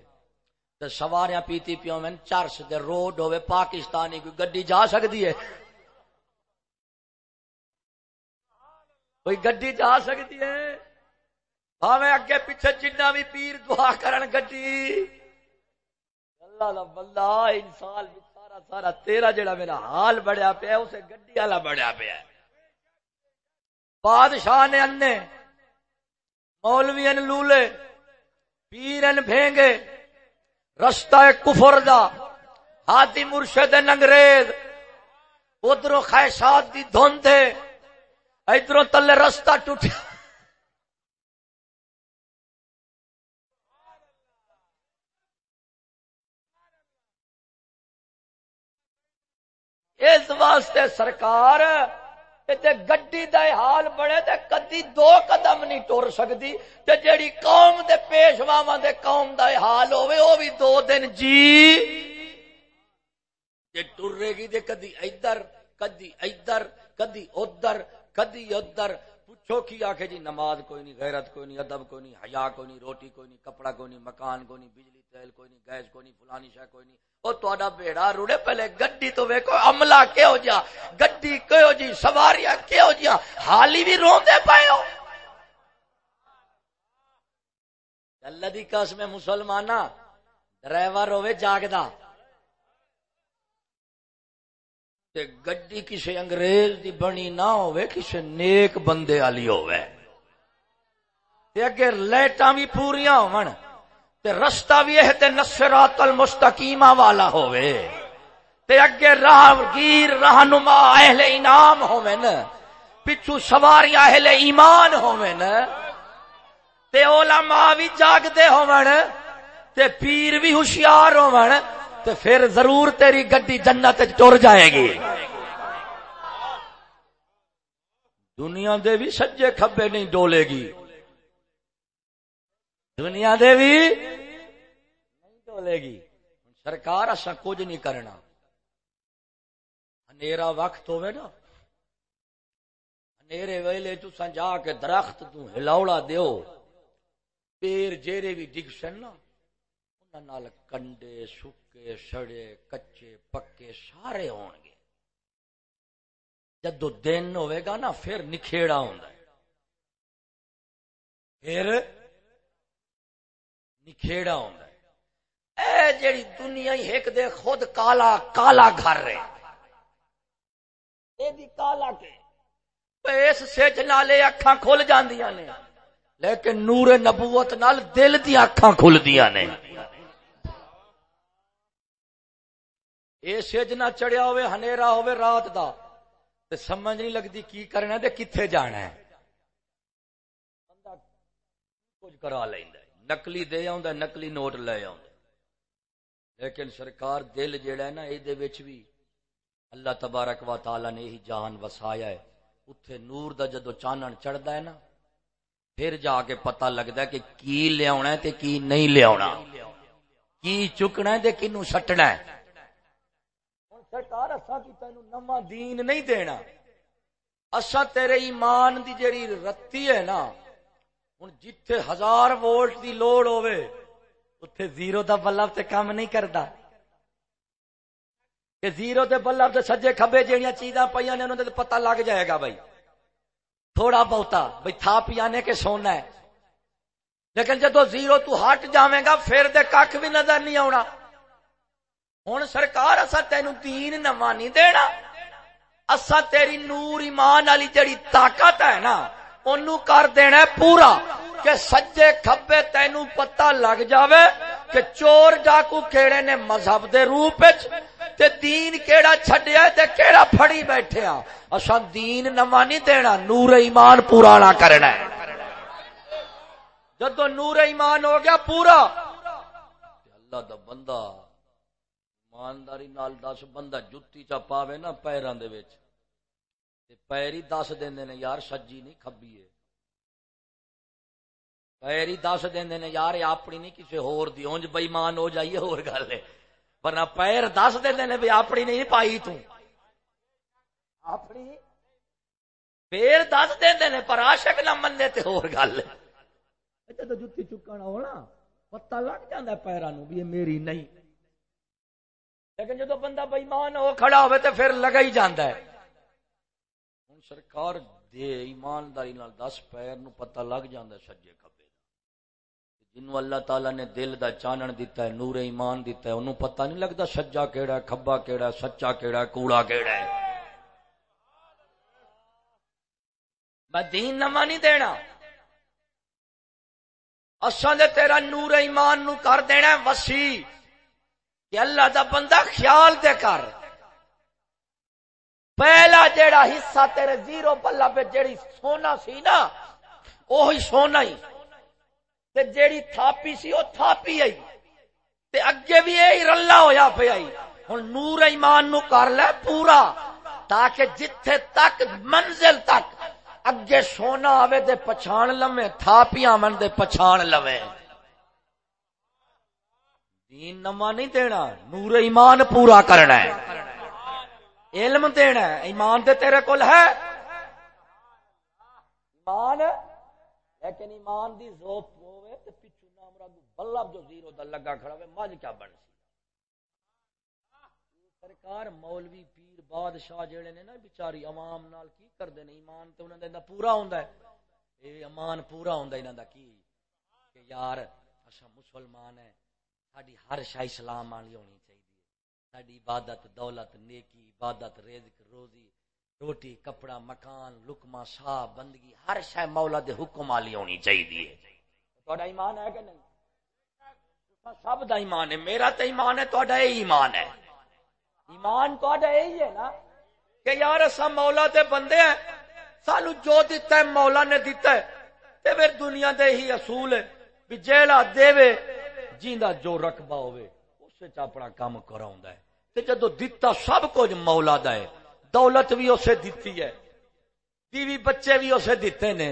تے سواریاں پیتی پیو میں چرس دے روڈ ہوئے پاکستانی کوئی گڈی جا سکتی ہے؟ کوئی گڈی جا سکتی ہے؟ بھاوے اگے پیچھے جنہ بھی پیر دعا کرن گڈی۔ اللہ بلہ انسان سارا سارا تیرا جڑا میرا حال بڑھیا پیا، اسے گڈی والا بڑھیا پیا۔ بادشاہ نے انے مولوی ان لولے پیر ان بھینگے رستہ کفر دا ہاتھی مرشد انگریز، ادھر خیشات دی دھند ادھر تلے رستہ ٹوٹیا۔ اس واسطے سرکار گڈی دا حال بڑے تے کدی دو قدم نہیں ٹر سکتی تے جیڑی قوم دے پیشواواں دے قوم دا حال ہوے او بھی دو دن جی۔ جے ٹرے گی تے کدی ادھر کدی ادھر کدی ادھر کدی ادھر۔ پوچھو کی آخے جی نماز کوئی نہیں، غیرت کوئی نہیں، ادب کوئی نہیں، حیا کوئی نہیں، روٹی کوئی نہیں، کپڑا کوئی نہیں، مکان کوئی نہیں، بجلی، تیل کوئی نہیں، گیس کوئی نہیں، فلانی شہ کوئی نہیں۔ وہ تا بیڑا روڑے پہلے گڈی تو ویکو عملہ کہو جا گڈی کہو جی؟ سواریاں کہو جی حالی بھی روندے پائے ہو۔ اللہ دی قسم مسلمانا ڈرائیور ہوے جاگدا۔ تے گڈی کسے انگریز دی بنی نہ ہوے کسے نیک بندے والی ہوے تے اگر لائٹاں بھی پوریاں ہون، تے رستہ بھی ہے تے نصرات المستقیمہ والا ہوئے تے اگے راہ گیر رہنما اہل انعام ہوئے نا پچھو سواری اہل ایمان ہوئے نا تے علماء بھی جاگ دے ہوئے تے پیر بھی ہوشیار ہوئے تے پھر ضرور تیری گڈی جنت ٹر جائے گی۔ دنیا دے بھی سجے کھبے نہیں ڈولے گی۔ دنیا دے بھی نہیں ڈولے گی۔ سرکار اصا کچھ نہیں کرنا۔ وقت ہوئے نا۔ ویلے تسا جا کے درخت تو ہلاوڑا دیو۔ پیر جیرے بھی ڈگ سن نا نال کنڈے سکے سڑے، کچے، پکے، سارے ہون گے۔ جدو دن ہوئے گا نا، پھر نکھےڑا ہوں پھر نکھےڑا ہوں اے جیڑی دنیا ہی ایک دے خود کالا کالا گھر رہے اے دی کالا کے۔ اس سچ نالے اکھاں کھل جاندیاں نے۔ لیکن نور نبوت نال دل دی اکھاں کھل دیاں نے۔ اے سج نہ چڑھیا ہوئے، ہنیرا ہوئے رات دا۔ تے سمجھ نہیں لگتی کی کرنا تے کتھے جانا ہے۔ بندہ کچھ کرا لیندا نکلی دے آ نکلی نوٹ لے آ لیکن سرکار دل جیڑا ہے نا یہ بھی اللہ تبارک و تعالی نے ہی جان وسایا ہے۔ اتنے نور دا جدو چانن چڑھتا ہے نا، پھر جا کے پتہ لگتا ہے کہ کی لیا تے کی نہیں لیا کی چکنا ہے تے کنو سٹنا ہے۔ سرکار اصا کی تین نواں دین نہیں دینا اصا تیرے ایمان دی جیڑی رتی ہے نا ہوں جتھے ہزار وولٹ دی لوڑ ہوئے اتنے زیرو دا بلب تے کام نہیں کرتا کہ زیرو دے بلب تے سجے کھبے جہاں چیزاں پہ نے انہوں نے پتہ لگ جائے گا بھائی تھوڑا بہتا بھائی تھا پیانے کے سونا ہے لیکن جدو زیرو تو ہٹ جاویں گا پھر دے کھ بھی نظر نہیں آنا ہوں سرکار اصا تین دین نواں نہیں دینا اصا تیری نور ایمان والی جڑی طاقت ہے نا اُن کر دینا پورا کہ سجے کھبے تینو پتہ لگ جاوے کہ چور ڈاکو کیڑے نے مذہب دے روپ تے دین کیڑا چھڈیا تے کیڑا پھڑی بیٹھے ہاں اساں دین نواں نہیں دینا نور ایمان پرانا کرنا ہے جدو نور ایمان ہو گیا پورا اللہ دا بندہ ایمانداری نال دس بندہ جتی چا پاوے نا پیراں دے وچ۔ تے پیر ہی دس دیندے نے یار سجی نہیں کھبی ہے۔ پیر ہی دس دیندے نے یار اپنی نہیں کسی ہور دی اونج بے ایمان ہو جائیے ہور گل ہے۔ ورنہ پیر دس دے بھی اپنی نہیں پائی اپنی؟ پیر دس دے پر آشک نہ مننے تے اور گل جب جتی چکنا ہونا۔ پتا لگ جا پیروں بھی یہ میری نہیں۔ لیکن جدو بندہ بےمان ہو کھڑا ہوئے تو پھر لگا ہی جانا ہے۔ ہوں سرکار دے ایمانداری دس پیر نو پتا لگ جانا سجے کبھی جنو اللہ تعالی نے دل دا چانن دیتا ہے، نور ایمان دیتا ہے انہوں پتہ نہیں لگتا سجا کیڑا ہے، کھبا کیڑا ہے، سچا کیڑا ہے، کوڑا کیڑا ہے۔ میں دین نما نہیں دینا۔ اصل تیرا نور ایمان نو کر دینا وسیع۔ کہ اللہ دا بندہ خیال دے کر۔ پہلا جیڑا حصہ تیرے زیرو پلا پہ جیڑی سونا سی نا وہی سونا ہی۔ تے جیڑی تھاپی سی وہ تھاپی آئی۔ تے اگے بھی یہی رلا ہویا پہ آئی ہوں نور ایمان نو کر لے پورا، تاکہ جتھے تک منزل تک اگے سونا آوے دے پچھان لوے، تھاپیاں من دے پچھان لوے۔ دین نما نہیں دینا، نور ایمان پورا کرنا ہے۔ علم دینا ہے، ایمان تے تیرے کول ہے۔ ایمان، لیکن ایمان دی زوپ بلب جو زیرو دا لگا کھڑا ہوئے، مجھ کیا بن سی؟ سرکار مولوی پیر بادشاہ جڑے نے نا، بیچاری عوام نال کی کر دے نے؟ ایمان تے انہاں دا پورا ہوندا ہے۔ اے ایمان پورا ہوندا انہاں دا کی؟ کہ یار اسا مسلمان ہیں۔ ساڈی ہر شے اسلام والی ہونی چاہیے ساڈی عبادت دولت نیکی، عبادت رزق، روزی، روٹی، کپڑا، مکان لکما شاہ، بندگی، ہر شے مولا دے حکم والی ہونی چاہیے تھوڑا ایمان ہے کہ نہیں؟ سب دا ایمان ہے، میرا تو ایمان ہے تو ایمان ہے۔ ایمان تو یہی ہے نا کہ یار اصا مولا دے بندے ہیں، سانو جو دیتا ہے، مولا نے دیتا ہے۔ تے پھر دنیا دے ہی اصول ہے، بھی جیڑا دے جیندا جو رقبہ ہوئے، اس اپنا کام کراؤں ہے۔ تے جدو دیتا سب کچھ مولا دا ہے، دولت بھی اسے دیتی ہے، بیوی بچے بھی اسے دیتے نے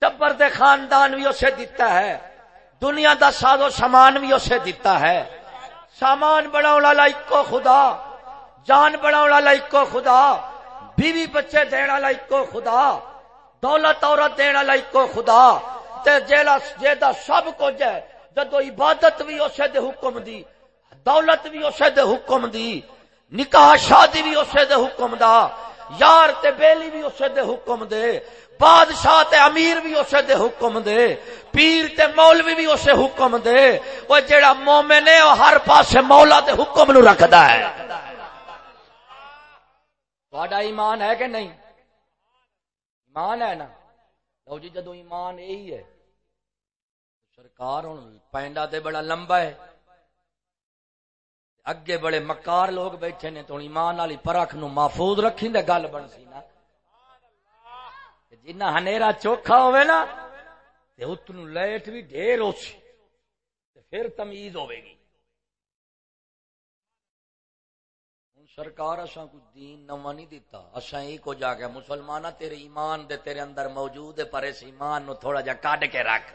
ٹبر دے خاندان بھی اسے دیتا ہے، دنیا دا ساز و سامان بھی اسے دیتا ہے۔ سامان بنا والا ایکو خدا، جان بنا والا ایکو خدا، بیوی بچے دینا والا ایکو خدا، دولت عورت دینا والا ایکو خدا۔ تے جیلا جیدا سب کچھ ہے جدو عبادت بھی اسے دے حکم دی، دولت بھی اسے دے حکم دی، نکاح شادی بھی اسے دے حکم دا، یار تے بیلی بھی اسے دے حکم دے، بادشاہ تے امیر بھی اسے دے حکم دے، پیر تے مولوی بھی اسے حکم دے۔ وہ جڑا مومن ہے، وہ ہر پاسے مولا دے حکم نو رکھدا ہے۔ تہاڈا ایمان ہے کہ نہیں؟ ایمان ہے نا؟ لو جی جدو ایمان یہی ہے سرکار ہوں پینڈا تے بڑا لمبا ہے اگے بڑے مکار لوگ بیٹھے نے تو ایمان والی پرکھ نو محفوظ رکھی دے گل بن سی نا جنا ہنیرا چوکھا ہوئے نا تے اتنو لیٹ بھی ڈھیر ہو سی پھر تمیز ہوئے گی سرکار اساں کوئی دین نواں نہیں دیتا اساں ہی کو جا کے مسلمانہ تیرے ایمان دے تیرے اندر موجود ہے پر اس ایمان نو تھوڑا جا کڈ کے رکھ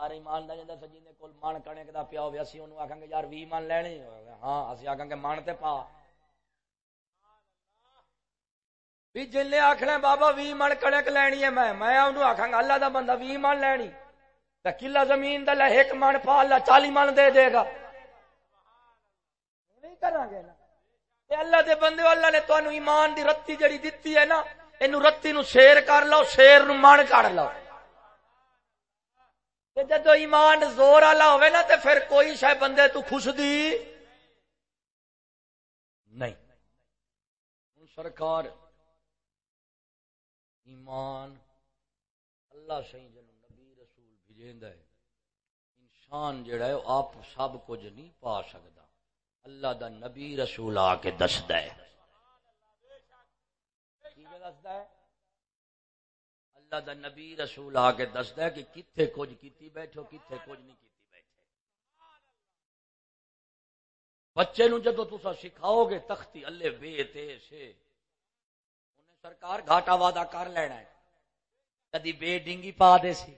یار ایمان دا جندا سجی نے کول، من کنے دا پیا ہوے اسی اونوں آکھاں گے، یار 20 من لینے ہاں اسی آکھاں گے من تے پا۔ بھی جن نے آخنا بابا بھی من کنک لینی ہے، میں میں انہوں آخا گا اللہ دا بندہ بھی من لینی۔ تو کلا زمین دل ایک من پا، اللہ چالی من دے دے گا۔ نہیں کرا گے نا۔ اللہ دے بندے، اللہ نے تمہیں ایمان دی رتی جڑی دتی ہے نا یہ رتی نو شیر کر لو، شیر نو من کر لو۔ جدو ایمان زور والا ہوئے نا تو پھر کوئی شاید بندے تو خوش دی؟ نہیں۔ سرکار ایمان اللہ سی جن نبی رسول بھیجیندہ ہے۔ انسان جڑا ہے آپ سب کچھ نہیں پا سکتا اللہ دا نبی رسول آ کے دستا ہے؟ اللہ دا نبی رسول آ کے دستا ہے کہ کتنے کچھ کیتی بیٹھو کتنے کچھ نہیں کیتی بیٹھے۔ بچے نو جدو تسا سکھاؤ گے تختی اللہ بے تے سے، انہیں سرکار گھاٹا وعدہ کر لینا ہے۔ کدی بے ڈنگی پا دے سی،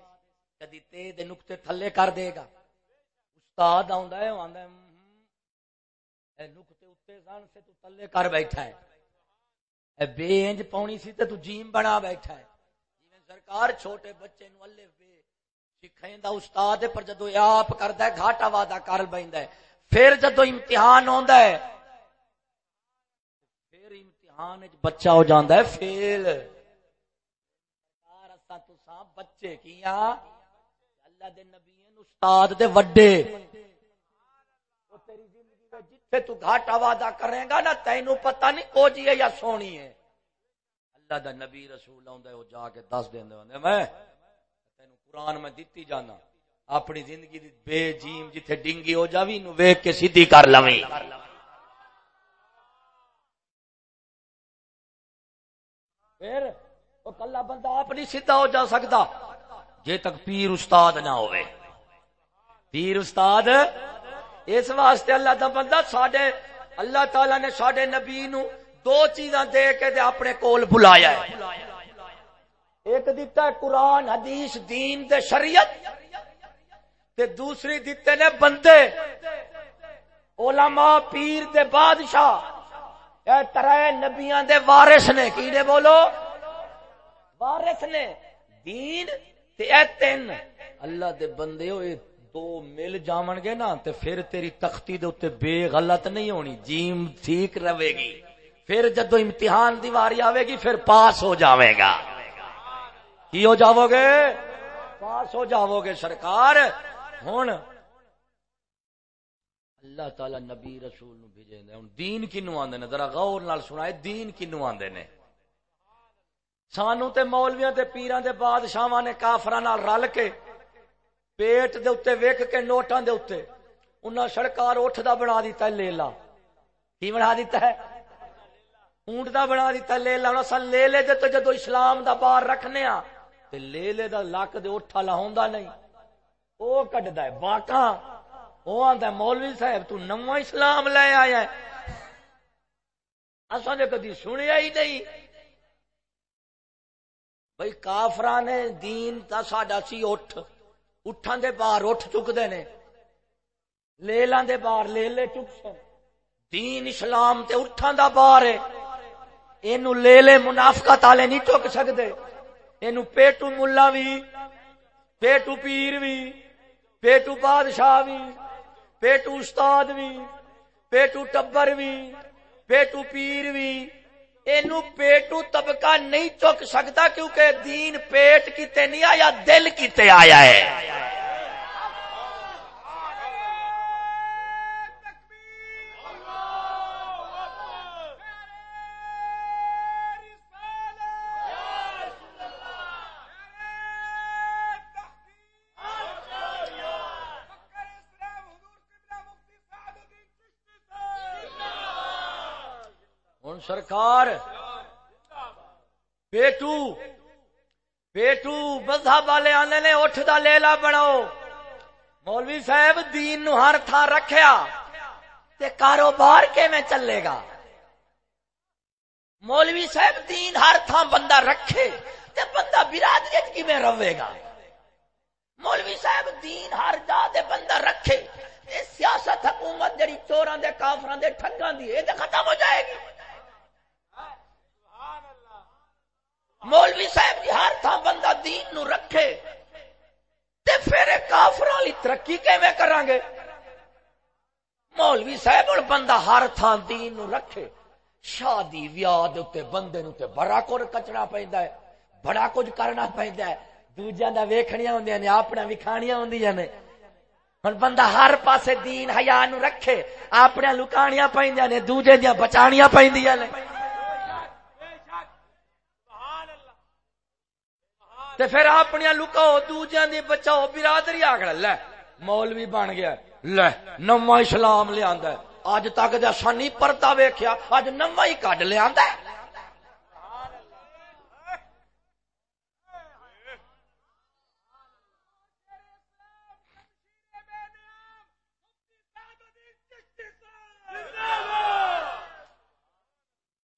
کدی تے دے نقطے تھلے کر دے گا۔ استاد آندا ہے آندا ہے اے نقطے اوتے سن سے تو تھلے کر بیٹھا ہے۔ اے بے انج پاونی سی تے تو جیم بنا بیٹھا ہے۔ سرکار چھوٹے بچے نو الف بے سکھیندا استاد پر جدو آپ کردا ہے، گھاٹا وعدہ کر بیندا ہے۔ پھر جدو امتحان ہوندا ہے، پھر امتحان بچہ ہو جاندہ ہے فیل بچے کیا اللہ دے نبی استاد دے وڈے۔ جتھے تو گھاٹا وعدہ کرے گا نا، تینوں پتہ نہیں کو جی ہے یا سونی ہے۔ دا نبی رسول آندا ہے، وہ جا کے دس دیندے ہوندے میں تینوں قرآن میں دتی جانا۔ اپنی زندگی دی بے جیم جتھے ڈنگی ہو جاوی نو ویکھ کے سیدھی کر لویں۔ پھر وہ کلا بندہ آپ نہیں سیدھا ہو جا سکتا۔ جے تک پیر استاد نہ ہوئے۔ پیر استاد، اس واسطے اللہ دا بندہ، ساڈے، اللہ تعالی نے ساڈے نبی نو دو چیزاں دے کے دے اپنے کول بلایا ہے۔ ایک دیتا ہے قرآن، حدیث، دین دے شریعت۔ تے دوسری دیتے نے بندے۔ علماء، پیر دے بادشاہ۔ اے ترے نبیاں دے وارث نے، کی نے بولو؟ وارث نے۔ دین تے اے تین۔ اللہ دے بندے ہوئے، دو مل جاون گے نا، تے پھر تیری تختی دے اوتے بے غلط نہیں ہونی، جیم ٹھیک رہے گی۔ پھر جدو امتحان دی واری آوے گی، پھر پاس ہو جاوے گا۔ کی ہو جاؤ گے؟ پاس ہو جاؤ گے سرکار۔ ہوں اللہ تعالی نبی رسول نو بھیجے ہوں دین کنو آدھے نے؟ ذرا غور نال سنائے، دین کنو آدھے نے؟ سانو تے مولویاں تے پیران دے بادشاہاں نے کافراں نال رل کے پیٹ دے اوتے ویکھ کے نوٹاں دے اوتے انہاں سرکار اٹھ دا بنا دیتا ہے، لیلا۔ کی بنا دیتا ہے؟ اونٹ دا بنا دیتا ہے لیلا انہاں سن لیلے دے تو جدو اسلام دا بار رکھنے آ، تے لیلے دا لک دے اٹھا لاہوندا نہیں۔ او کڈدا ہے باکاں وہ آتا مولوی صاحب، تو نواں اسلام لے آیا ہے۔ اصل نے کدی سنیا ہی نہیں۔ بھائی کافرا نے دین تا ساڈا سی اٹھ اٹھان دے باہر اٹھ چکتے نے۔ لیلان دے باہر لے لے چک سن دین اسلام تے اٹھان دا باہر ہے۔ اینو لے لے، منافقت والے نہیں چک سکتے۔ اینو پیٹو ملا بھی پیٹو پیر بھی پیٹو بادشاہ بھی پیٹو استاد بھی پیٹو ٹبر بھی پیٹو پیر بھی اینو پیٹو طبقہ نہیں چک سکتا کیونکہ دین پیٹ کیتے نہیں آیا، دل کیتے آیا ہے۔ سرکار پیٹو پیٹو مذہب والے آنے نے اٹھ دا لیلا بناؤ۔ مولوی صاحب دین نو ہر تھا رکھیا تے کاروبار کے میں چلے گا؟ مولوی صاحب دین ہر تھان بندہ رکھے تے بندہ برادری کی میں روے گا؟ مولوی صاحب دین ہر جا دے بندہ رکھے تے سیاست حکومت جڑی چوراں دے کافراں دے ٹھگاں دی اے تے ختم ہو جائے گی۔ مولوی صاحب جی ہر تھان بندہ دین نو رکھے تے پھر کافراں لی ترقی کیویں کران گے مولوی صاحب اور بندہ ہر تھان دین نو رکھے۔ شادی ویاہ اتنے بندے نو تے بڑا کچھ کچنا پہنتا ہے، بڑا کچھ کرنا پہنتا ہے۔ دوجا دا ویکھنیاں ہوندیاں نے اپنا وکھانیاں ہوندیاں نے۔ ہن بندہ ہر پاسے دین حیا نو رکھے اپنے لکانیاں پہندیاں نے، دوجے دیاں بچانیاں پہندیاں نے۔ تے پھر اپنی لکاؤ، دوجیاں دی بچاؤ، برادری آگڑ لے، مولوی بن گیا۔ لے، نواں اسلام لیا اج تک جیسا نہیں پرتا ویخیا اج نواں ہی کڈ لیا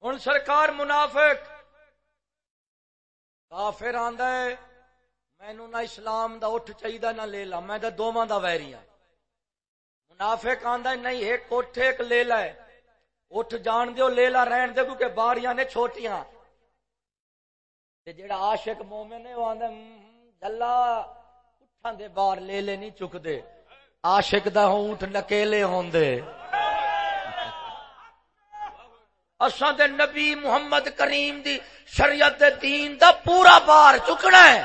ہوں سرکار منافق کافر آندا ہے مینو نہ اسلام دا اٹھ چاہیے نہ لے لا میں دونوں دا ویری ہوں منافق آندا ہے، نہیں، ایک کوٹھے ایک لے لا اٹھ جان دیو لے لا رہن دے کیونکہ باریاں نے چھوٹیاں۔ تے جڑا عاشق مومن ہے، وہ آندا دلا اٹھاں دے بار لے لے نہیں چک دے عاشق دا اونٹ نکیلے ہوندے۔ اساں تے نبی محمد کریم دی شریعت دے دین دا پورا بار چکنا ہے۔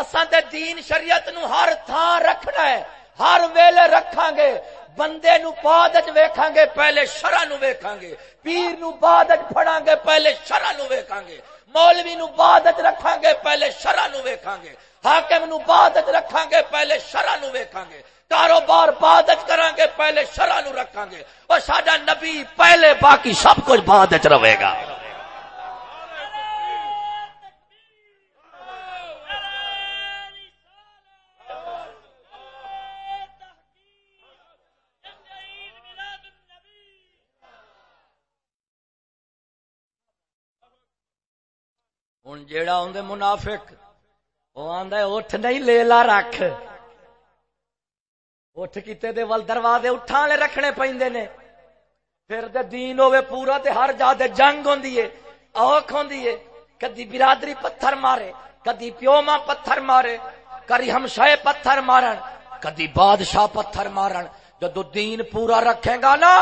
اساں تے دین شریعت نو ہر تھان رکھنا ہے۔ ہر ویلے رکھاں گے۔ بندے نو بعد ویکھاں گے، پہلے شرع نو ویکھاں گے۔ پیر نو بعد پھڑاں گے، پہلے شرع نو ویکھاں گے۔ مولوی نو بعد رکھاں گے، پہلے شرع نو ویکھاں گے۔ حاکم نو بعد رکھاں گے، پہلے شرع نو ویکھاں گے۔ کاروبار بعد کران گے پہلے شرع نو رکھاں گے اور ساڈا نبی پہلے، باقی سب کچھ بعد رہے گا۔ ہوں جیڑا ہوں منافق وہ آدھا اٹھ نہیں لے لا رکھ۔ اٹھ کیتے دے ول دروازے اٹھا والے رکھنے پیندے نے۔ پھر دے دین ہوے پورا تے ہر جا دے جنگ ہوندی ہے اوکھ ہوندی ہے کدی برادری پتھر مارے، کدی پیو ماں پتھر مارے کری ہمسائے پتھر مارن، کدی بادشاہ پتھر مارن۔ جدو دین پورا رکھے گا نا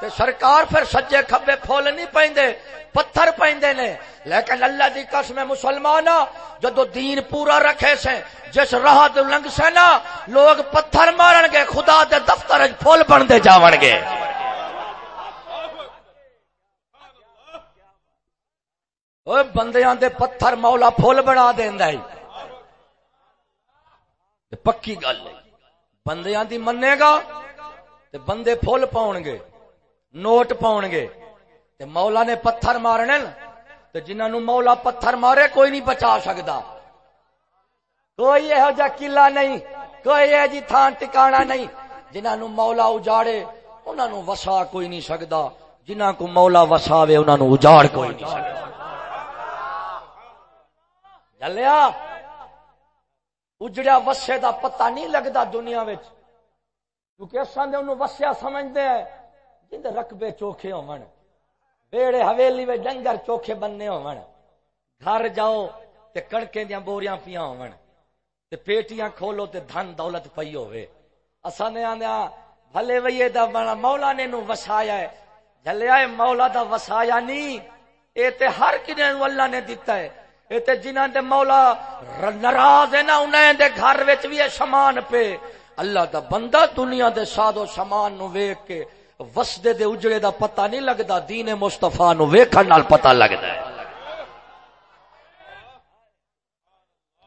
تے سرکار پھر سجے کھبے پھول نہیں پیندے پتھر پیندے نے۔ لیکن اللہ دی قسم مسلمان جدو دین پورا رکھے سے، جس راہ لنگ سے نا، لوگ پتھر مارن گے، خدا دے دفتر پھول بن دے جاون گے۔ بندیاں دے پتھر مولا پھول بنا دیندا ہے۔ پکی گل ہے۔ بندیاں دی منے گا، تے بندے پھول پاؤ گے۔ نوٹ پاؤ گے تے مولا نے پتھر مارنے تے جنہوں مولا پتھر مارے کوئی نہیں بچا سکتا کوئی یہ جا کلا نہیں، کوئی یہ جی تھان ٹکانا نہیں جنہوں مولا اجاڑے انہوں وسا کوئی نہیں سکتا جنہ کو مولا وساوے انہوں اجاڑ کوئی نہیں سکتا جلیا، اجڑیا وسے دا پتہ نہیں لگتا دنیا وچ، کیونکہ اصل انہوں وسیا سمجھتے ہیں۔ جن رقبے چوکھے ہون۔ بیڑے حویلی میں ڈنگر چوکھے بننے ہون۔ گھر جاؤ تے کڑکے دیا بوریاں پیاں ہون۔ تے پیٹیاں کھولو تے دھن دولت پئی ہوئے اساں نے آندیا بھلے ویے دا بنا مولا نے نو وسایا ہے۔ جھلیا ہے مولا دا وسایا نہیں۔ اے تے ہر کنے نو اللہ نے دیتا ہے۔ اے تے جنہاں دے مولا ناراض ہے نا انہیں دے گھر وچ وی سامان پہ اللہ دا بندہ دنیا دے سادو سامان نو ویک کے وسدے دے اجڑے دا پتہ نہیں لگدا، دین مصطفی نو ویکھن نال پتہ لگدا ہے۔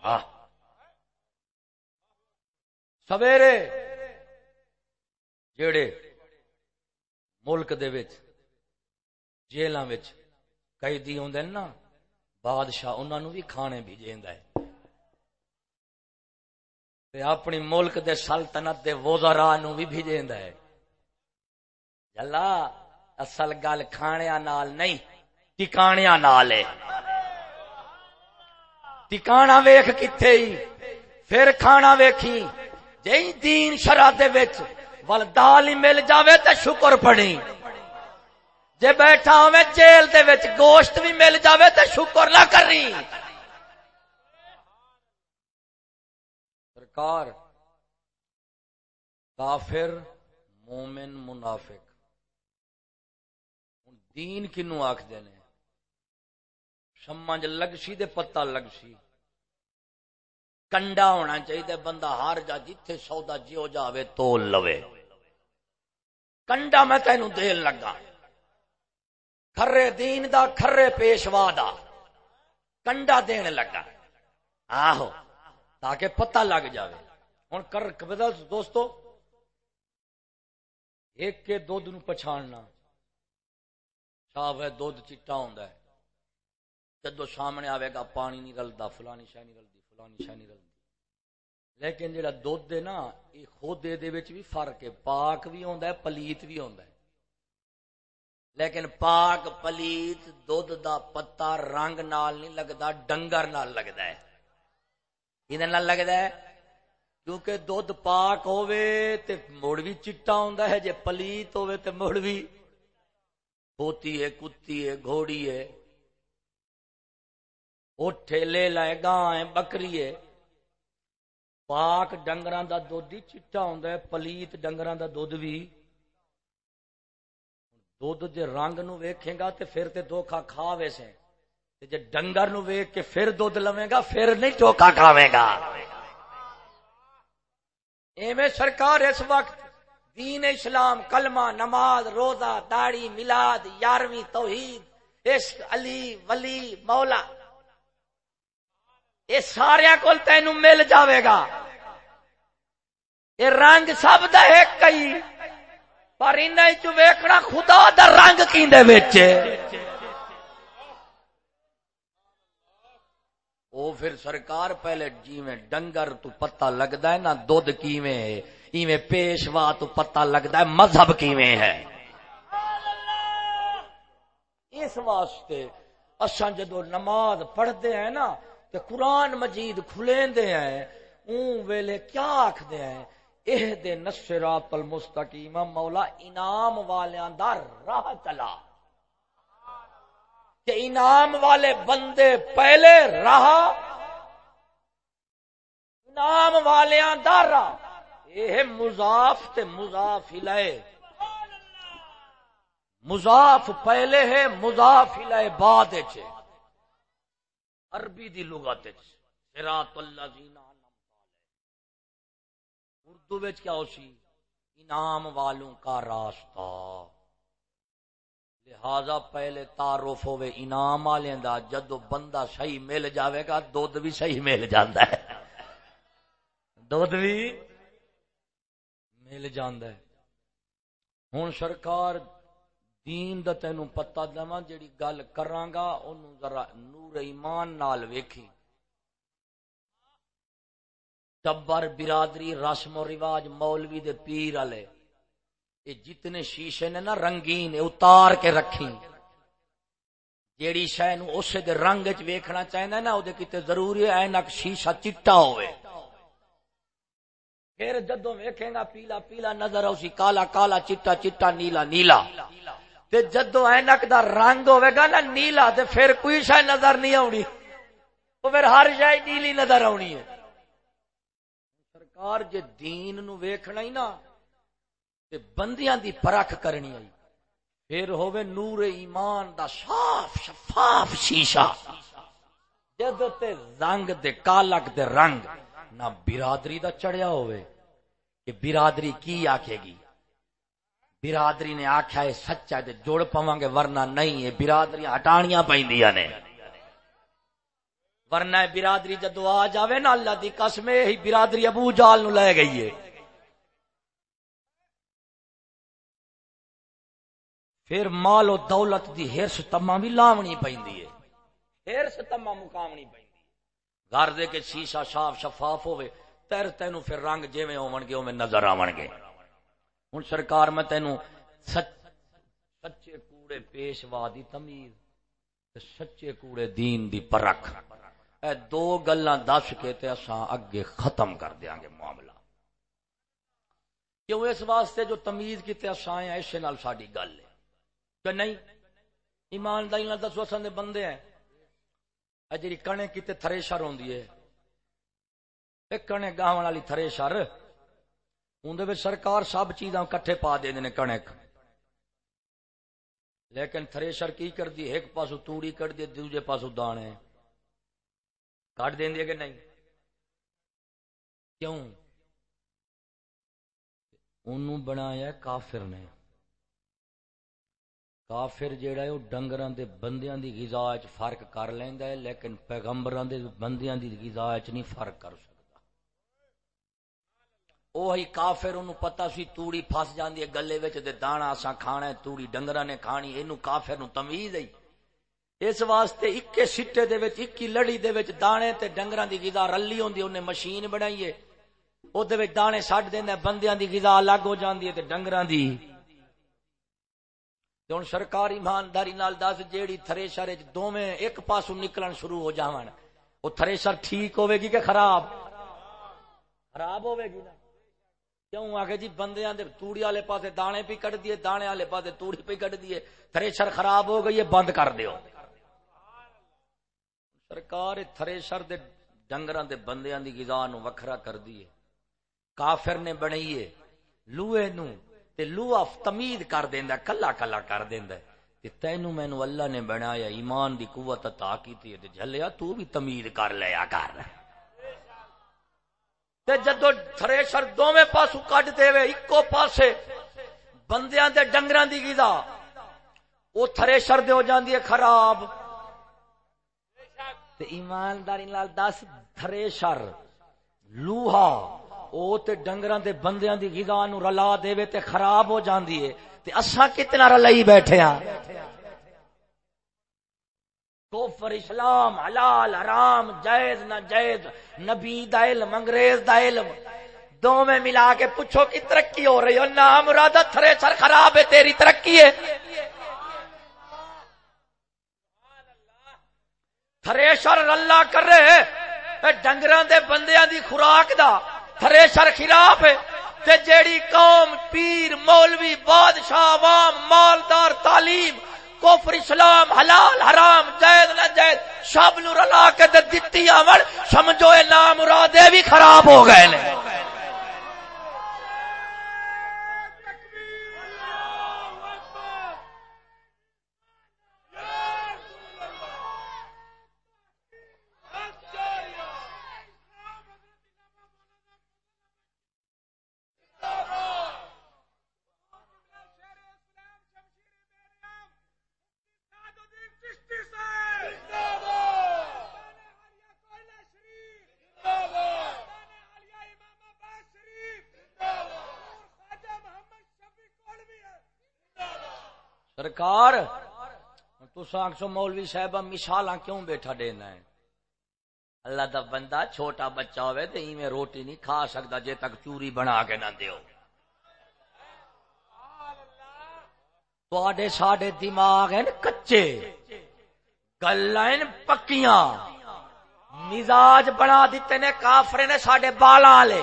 ہاں سویرے جڑے ملک دے وچ، جیلاں وچ قیدی ہوندے نا، بادشاہ انہاں نو بھی کھانے بھی جیندا ہے۔ تے اپنی ملک دے سلطنت دے وزراء نو بھی بھیجیندا ہے۔ جلا اصل گل کھانیا نال نہیں ٹکانیا نال ہے۔ ٹکانا ویخ کتنے پھر کھانا ویکھی۔ جی دین شرح ول دال ہی مل جاوے تے شکر پڑی۔ جے بیٹھا ہوئے جیل دے وچ، گوشت بھی مل جاوے تے شکر نہ کری۔ سرکار، کافر، مومن، منافق۔ دین کنو آخ دینے سمجھ لگ سی دے پتہ لگ سی کنڈا ہونا چاہیے بندہ ہار جا جتھے سودا جیو جاوے تول لوے۔ کنڈا میں تینوں دین لگا۔ کھرے دین دا، کھرے پیشوا دا۔ کنڈا دین لگا۔ آہو، تاکہ پتہ لگ جاوے۔ ہوں کر دوستو، ایک کے دودھ نو پچھاننا صاف ہے، دودھ چٹا ہوں جدو سامنے آئے گا، پانی نہیں رلتا فلانی شہ نہیں رلتی فلانی شہ نہیں رلتی لیکن جہاں دھد ہے نا یہ خود دے بھی فرق ہے۔ پاک بھی ہے، پلیت بھی ہے۔ لیکن پاک، پلیت دھد دا پتا رنگ نال نہیں لگتا ڈنگر نال لگتا ہے۔ یہ لگتا ہے؟ کیونکہ دھد پاک ہوے تے مڑ بھی چٹا ہوں ہے، جے پلیت ہوے تے مڑ بھی ہوتی ہے، کتی ہے، گھوڑی ہے۔ اٹھے لے لائے، گاں ہے، بکری ہے۔ پاک ڈنگر دا دھد ہی چٹا ہوں پلیت ڈنگر دا دھد بھی دھد جے رنگ نو ویکھے گا تے پھر تے دھوکھا کھا ویسے تے جے ڈنگر نو ویکھ کے پھر دھد لوے گا، پھر نہیں دھوکھا کھاوے گا۔ ایویں سرکار اس وقت دین اسلام، کلمہ، نماز، روزہ داڑی ملاد یارویں، توحید، عشق، علی، ولی، مولا۔ یہ سارا کول تینوں مل جاوے گا۔ یہ رنگ سب دا ایک کئی پر ان ویکھنا خدا دا رنگ کیندے وچ۔ او پھر سرکار پہلے جیویں ڈنگر تو پتہ لگدا ہے نا دودھ کیویں ہے۔ ایویں پیشوا تو پتہ لگدا ہے مذہب کیویں ہے۔ اس واسطے اساں جدو نماز پڑھتے ہیں نا، تے قرآن مجید کھلیندے ہیں اون ویلے کیا آکھدے ہیں؟ اہ دے نصرات المستقیم، مولا انعام والیاں دا راہ چلا۔ کہ انعام والے بندے پہلے راہ، انعام والیاں دا راہ۔ یہ مضاف تے مضاف لائے مضاف پہلے ہے مضاف لائے بعد چے عربی دی لغت صراط اللہ زینہ اردو وچ کیا ہو سی؟ انعام والوں کا راستہ۔ لہذا پہلے تعارف ہوئے، انعام والے دا، جدو بندہ صحیح مل جاوے گا، دودھ بھی صحیح مل جاندہ ہے۔ دودھ بھی مل جاندہ ہے۔ ہوں سرکار دین دا تینوں پتہ دما جیڑی گل کرانگا انہوں ذرا نور ایمان نال ویکھی ٹبر برادری، رسم و رواج مولوی دے پیر والے یہ جتنے شیشے نے نا رنگین اتار کے رکھی جیڑی شہ اسے دے رنگ چ ویکھنا چاہیے نا وہ کتنے ضروری ہے اینک شیشہ چٹا ہوئے۔ پھر جدو ویکھے گا پیلا پیلا نظر، اسی کالا کالا چٹا چٹا نیلا نیلا۔ تے جدو اینک دا رنگ ہوئے گا نا نیلا، تے پھر کوئی شہ نظر نہیں آنی تو پھر ہر شہ نیلی نظر آنی ہے۔ سرکار جے دین نو ویکھنا ہی نا، تے بندیاں دی پرکھ کرنی آئی پھر ہوے نور ایمان دا صاف شفاف شیشہ۔ جد تے رنگ دے، کالک دے رنگ، نہ برادری دا چڑھیا ہوئے کہ برادری کی آکھے گی؟ برادری نے آکھیا ہے سچا ہے جوڑ پواں گے، ورنہ نہیں ہے۔ برادری ہٹانیاں پیندیاں نے۔ ورنہ برادری جدو آ جاوے نا اللہ دی قسم ہی برادری ابو جال نو لے گئی ہے۔ پھر مال و دولت دی ہرس تما بھی لاونی پیندی ہے۔ ہرس تما مقامنی پیندی گھر دے کے شیشہ صاف شفاف ہوے تیر تینو پھر رنگ جویں ہون گے اوویں نظر آون گے ہن سرکار میں تینو سچے کوڑے پیشوا دی تمیز سچے کوڑے دین دی پرکھ۔ اے دو گلاں دس کے تے اساں اگے ختم کر دیاں گے معاملہ۔ کیوں اس واسطے جو تمیز کیتے اساں ہیں اسے نال ساڈی گل ہے۔ کہ نہیں؟ ایمانداری نال دسو اساں دے بندے ہیں۔ اے جڑی کنے کیتے تھریشر ہوندی ہے اے کنے گاون والی تھریشر اون دے سرکار سب چیزاں کٹھے پا دے نے کڑک لیکن تھریشر کی کر دی ایک پاسو توڑی کٹ دی دوجے پاسو دانے۔ کٹ دیں کہ نہیں؟ کیوں؟ انہوں بنایا کافر نے۔ کافر جیڑا ہے وہ ڈنگران دے بندیاں دی غذا وچ فرق کر لیندا ہے، لیکن پیغمبراں دے بندیاں دی غذا وچ نہیں فرق کر سکتا وہی کافر انہوں پتا سی توڑی پھس جاندی ہے، گلے وچ دے دانا اساں کھانا ہے، توڑی ڈنگراں نے کھانی اینو کافر نو تمیز ہے۔ اس واسطے اکے سٹے دے وچ، اکی لڑی دے وچ دانے تے ڈنگراں دی غذا رلی ہوندی اونے مشین بنائی ہے۔ او دے وچ دانے سٹ دیندا بندیاں دی غذا الگ ہو جاندی ہے تے ڈنگراں دی۔ تے ہن سرکار ایمانداری نال دس، جیڑی تھریشر وچ دوویں ایک پاسوں نکلن شروع ہو جاون۔ او تھریشر ٹھیک ہوے گی کہ خراب خراب ہوے گی نا کیوں؟ آ جی بندیاں دے توڑی والے پاسے دانے بھی کٹ دیے دانے والے پاسے توڑی پہ کٹ دیے تھریشر خراب ہو گئی ہے، بند کر دیو۔ سرکار تھریشر دے ڈنگراں دے بندیاں دی غذا نو وکھرا کر دیے کافر نے بنائیے، لوہے نو تے لوہا تمید کر دیندا کلا کلا کر دیندا تے تینو مینو اللہ نے بنایا، ایمان دی قوت عطا کیتی تے جھلیا، تو بھی تمید کر لیا کر۔ رہا تے جدو تھریشر دوویں پاسو کٹ دے وے، اکو پاسے بندیاں دے ڈنگراں دی غذا، او تھریشر دے ہو جاندی ہے خراب۔ تے ایمانداری نال دس، تھریشر، لوہا، او تے ڈنگراں دے بندیاں دی غذا نو رلا دے وے تے خراب ہو جاندی ہے۔ تے اساں کتنا رلائی بیٹھے ہاں؟ کوفر اسلام، حلال، حرام، جائز، نہ جائز، نبی دا علم، انگریز دا علم۔ دو میں ملا کے پوچھو کی ترقی ہو رہی ہو نام مراد تھرے سر خراب ہے، تیری ترقی ہے۔ تھریشر اللہ کر رہے ڈنگراں دے بندیاں دی خوراک دا۔ تھریشر خلاف ہے۔ تے جیڑی قوم، پیر، مولوی، بادشاہ، عوام، مالدار، تعلیم کفر اسلام حلال حرام، جائز نہ جائز، سب نو رلا کے دتی آوڑ سمجھو اے نام مرادے بھی خراب ہو گئے نے۔ سرکار تو مولوی صاحب مثال کیوں بیٹھا دینا ہے؟ اللہ دا بندہ چھوٹا بچہ ہوئے تو میں روٹی نہیں کھا سکتا جے تک چوری بنا کے نہ دیو۔ تے ساڈے دماغ ہیں کچے گلیں پکیاں۔ مزاج بنا دیتے نے کافرے نے ساڈے بالا والے۔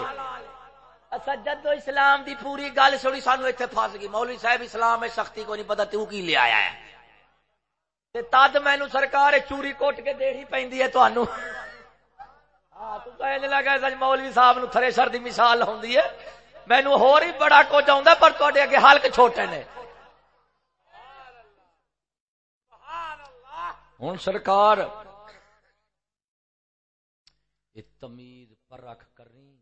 اچھا جدو اسلام دی پوری گل سنی، سانو اتنے فس گئی۔ مولوی صاحب، اسلام میں سختی کو نہیں پتا تو کی لے آیا ہے؟ تد مینو سرکار چوری کوٹ کے دینی پی ہے تنوع ہاں، لگا سچ مولوی صاحب نو تھرے سر دی مثال ہوندی ہے۔ مینو ہور ہی بڑا کچھ آتا پر تے اگے حلق چھوٹے نے۔ ہوں سرکار تمیز پر رکھ کرنی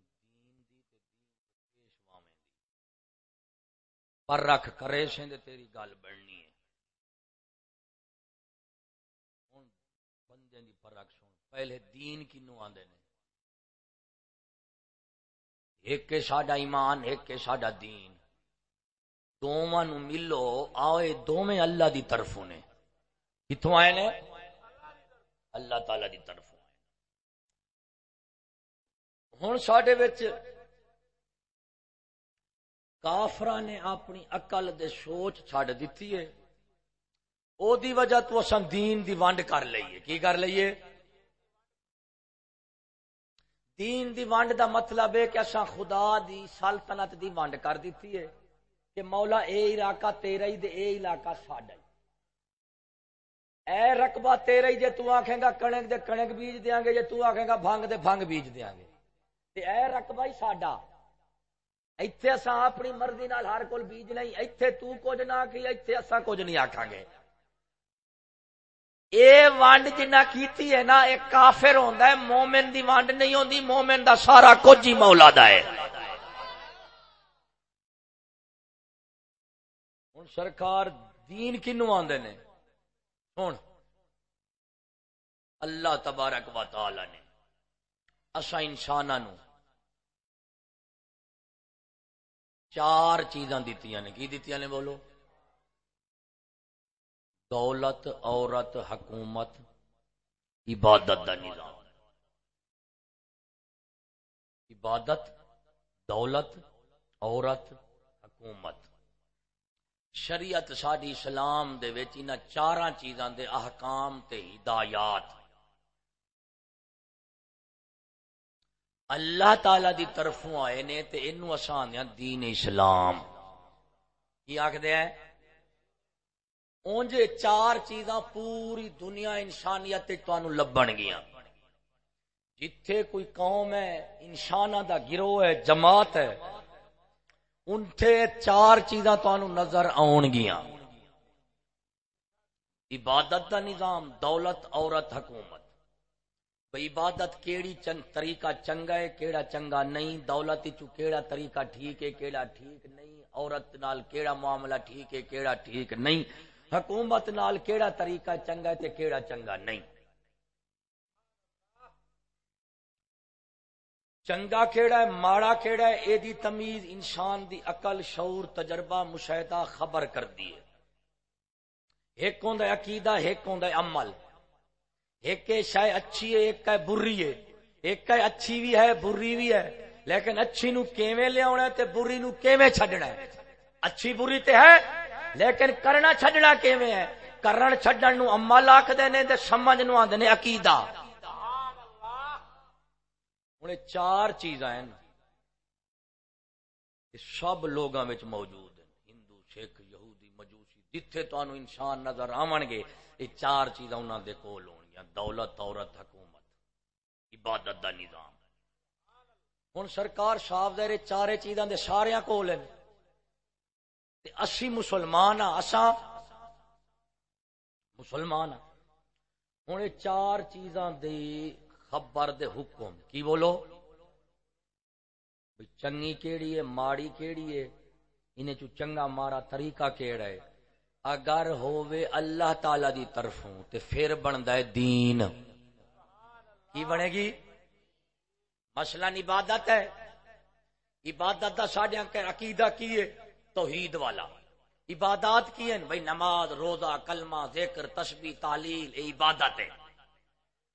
پر رکھ کرے سے تیری گل بننی ہے۔ بندے دی پر رکھ سن۔ پہلے دین کنو آدھے نے؟ ایک کے ساڈا ایمان، ایک کے ساڈا دین۔ دونوں نو ملو آئے دونوں اللہ دی طرفوں نے۔ کتوں آئے نے؟ اللہ تعالی دی طرف ہوں سڈے کافر نے اپنی اقل دے سوچ چڈ دیتی ہے۔ او دی وجہ تو اساں دین دی ونڈ کر لئیے۔ کی کر لئیے؟ دین دی ونڈ دا مطلب ہے کہ اساں خدا دی سلطنت دی ونڈ کر دیتی ہے کہ مولا اے علاقہ تیرا ہی دے، اے علاقہ ساڈا ہی۔ اے رقبہ تیرا ہی جے تو آکھیں گا کنک دے کنک بیج دیاں گے جے تو آکھیں گا بھنگ دے، بھنگ بیج دیاں گے۔ تے اے رقبہ ہی ساڈا۔ ایتھے اساں اپنی مرضی نال ہر کول بیج نہیں ایتھے تو کچھ نہ کی ایتھے اساں کچھ نہیں آکھاں گے اے وانڈ جنہ کیتی ہے نا ایک کافر ہوندا ہے مومن دی وانڈ نہیں ہوندی مومن دا سارا کچھ ہی مولا دا ہے ہن سرکار دین کینو آندے نے ہن اللہ تبارک و تعالی نے اسا انساناں چار چیزاں دتیاں نے۔ کی دتیاں نے بولو؟ دولت، عورت، حکومت، عبادت دا نظام۔ عبادت، دولت، عورت، حکومت۔ شریعت ساری اسلام دے وچ انہاں چاراں چیزاں دے احکام تے ہدایات۔ اللہ تعالی دی طرفوں آئے نے تے اینو اساں دین اسلام۔ کی آکھدے ہیں؟ اونجے چار چیزاں پوری دنیا انسانیت لبن گیا جتھے کوئی قوم ہے انسان دا گروہ ہے، جماعت ہے انٹھے چار چیزاں نظر آن گیا عبادت دا نظام، دولت، عورت، حکومت۔ عبادت کیڑی چنگ طریقہ چنگا ہے، کیڑا چنگا نہیں، دولت چو کیڑا طریقہ ٹھیک ہے، کیڑا ٹھیک نہیں، عورت نال کیڑا معاملہ ٹھیک ہے، کیڑا ٹھیک نہیں، حکومت نال کیڑا طریقہ چنگا تے کیڑا چنگا نہیں۔ چنگا کیڑا ہے، ماڑا کیڑا ہے اے دی تمیز، انسان دی عقل، شعور، تجربہ، مشاہدہ، خبر کر دی ہے۔ ایک ہوندا ہے عقیدہ، ایک ہوندا ہے عمل۔ ایک شے اچھی ہے، ایک ہے بری ہے۔ ایک ہے اچھی بھی ہے، بری بھی ہے۔ لیکن اچھی نو کیویں لے آنا تے بری نو کیویں چھڈنا ہے؟ اچھی بری تے ہے، لیکن کرنا چھڈنا کیویں ہے؟ کرن چھڈن نو عمل آکھدے نے تے سمجھ نو آندے نے عقیدہ۔ ہن چار چیزاں ہیں سب لوگاں وچ موجود ہیں۔ ہندو، سکھ، یہودی، مجوسی، جتھے تانوں انسان نظر آون گے، یہ چار چیزاں انہاں دے کول دولت عورت حکومت، عبادت دا نظام۔ ہن سرکار صاف ظاہر چارے چیزاں دے سارے کول ہیں۔ اسی مسلمان ہاں اساں مسلمان ہاں۔ ہوں چار چیزاں دے خبر دے حکم، کی بولو؟ چنگی کیڑی ہے، ماڑی کیڑی ہے، انہیں چو چنگا مارا طریقہ کیڑا ہے؟ اگر ہووے اللہ تعالی دی طرفوں تے پھر بندا ہے دین۔ کی بنے گی؟ مسئلہ عبادت ہے۔ عبادت دا ساڈے عقیدہ کی ہے؟ توحید والا۔ عبادات کی ہیں؟ بھائی نماز، روزہ، کلمہ، ذکر، تسبیح، تعلیل اے عبادت ہے۔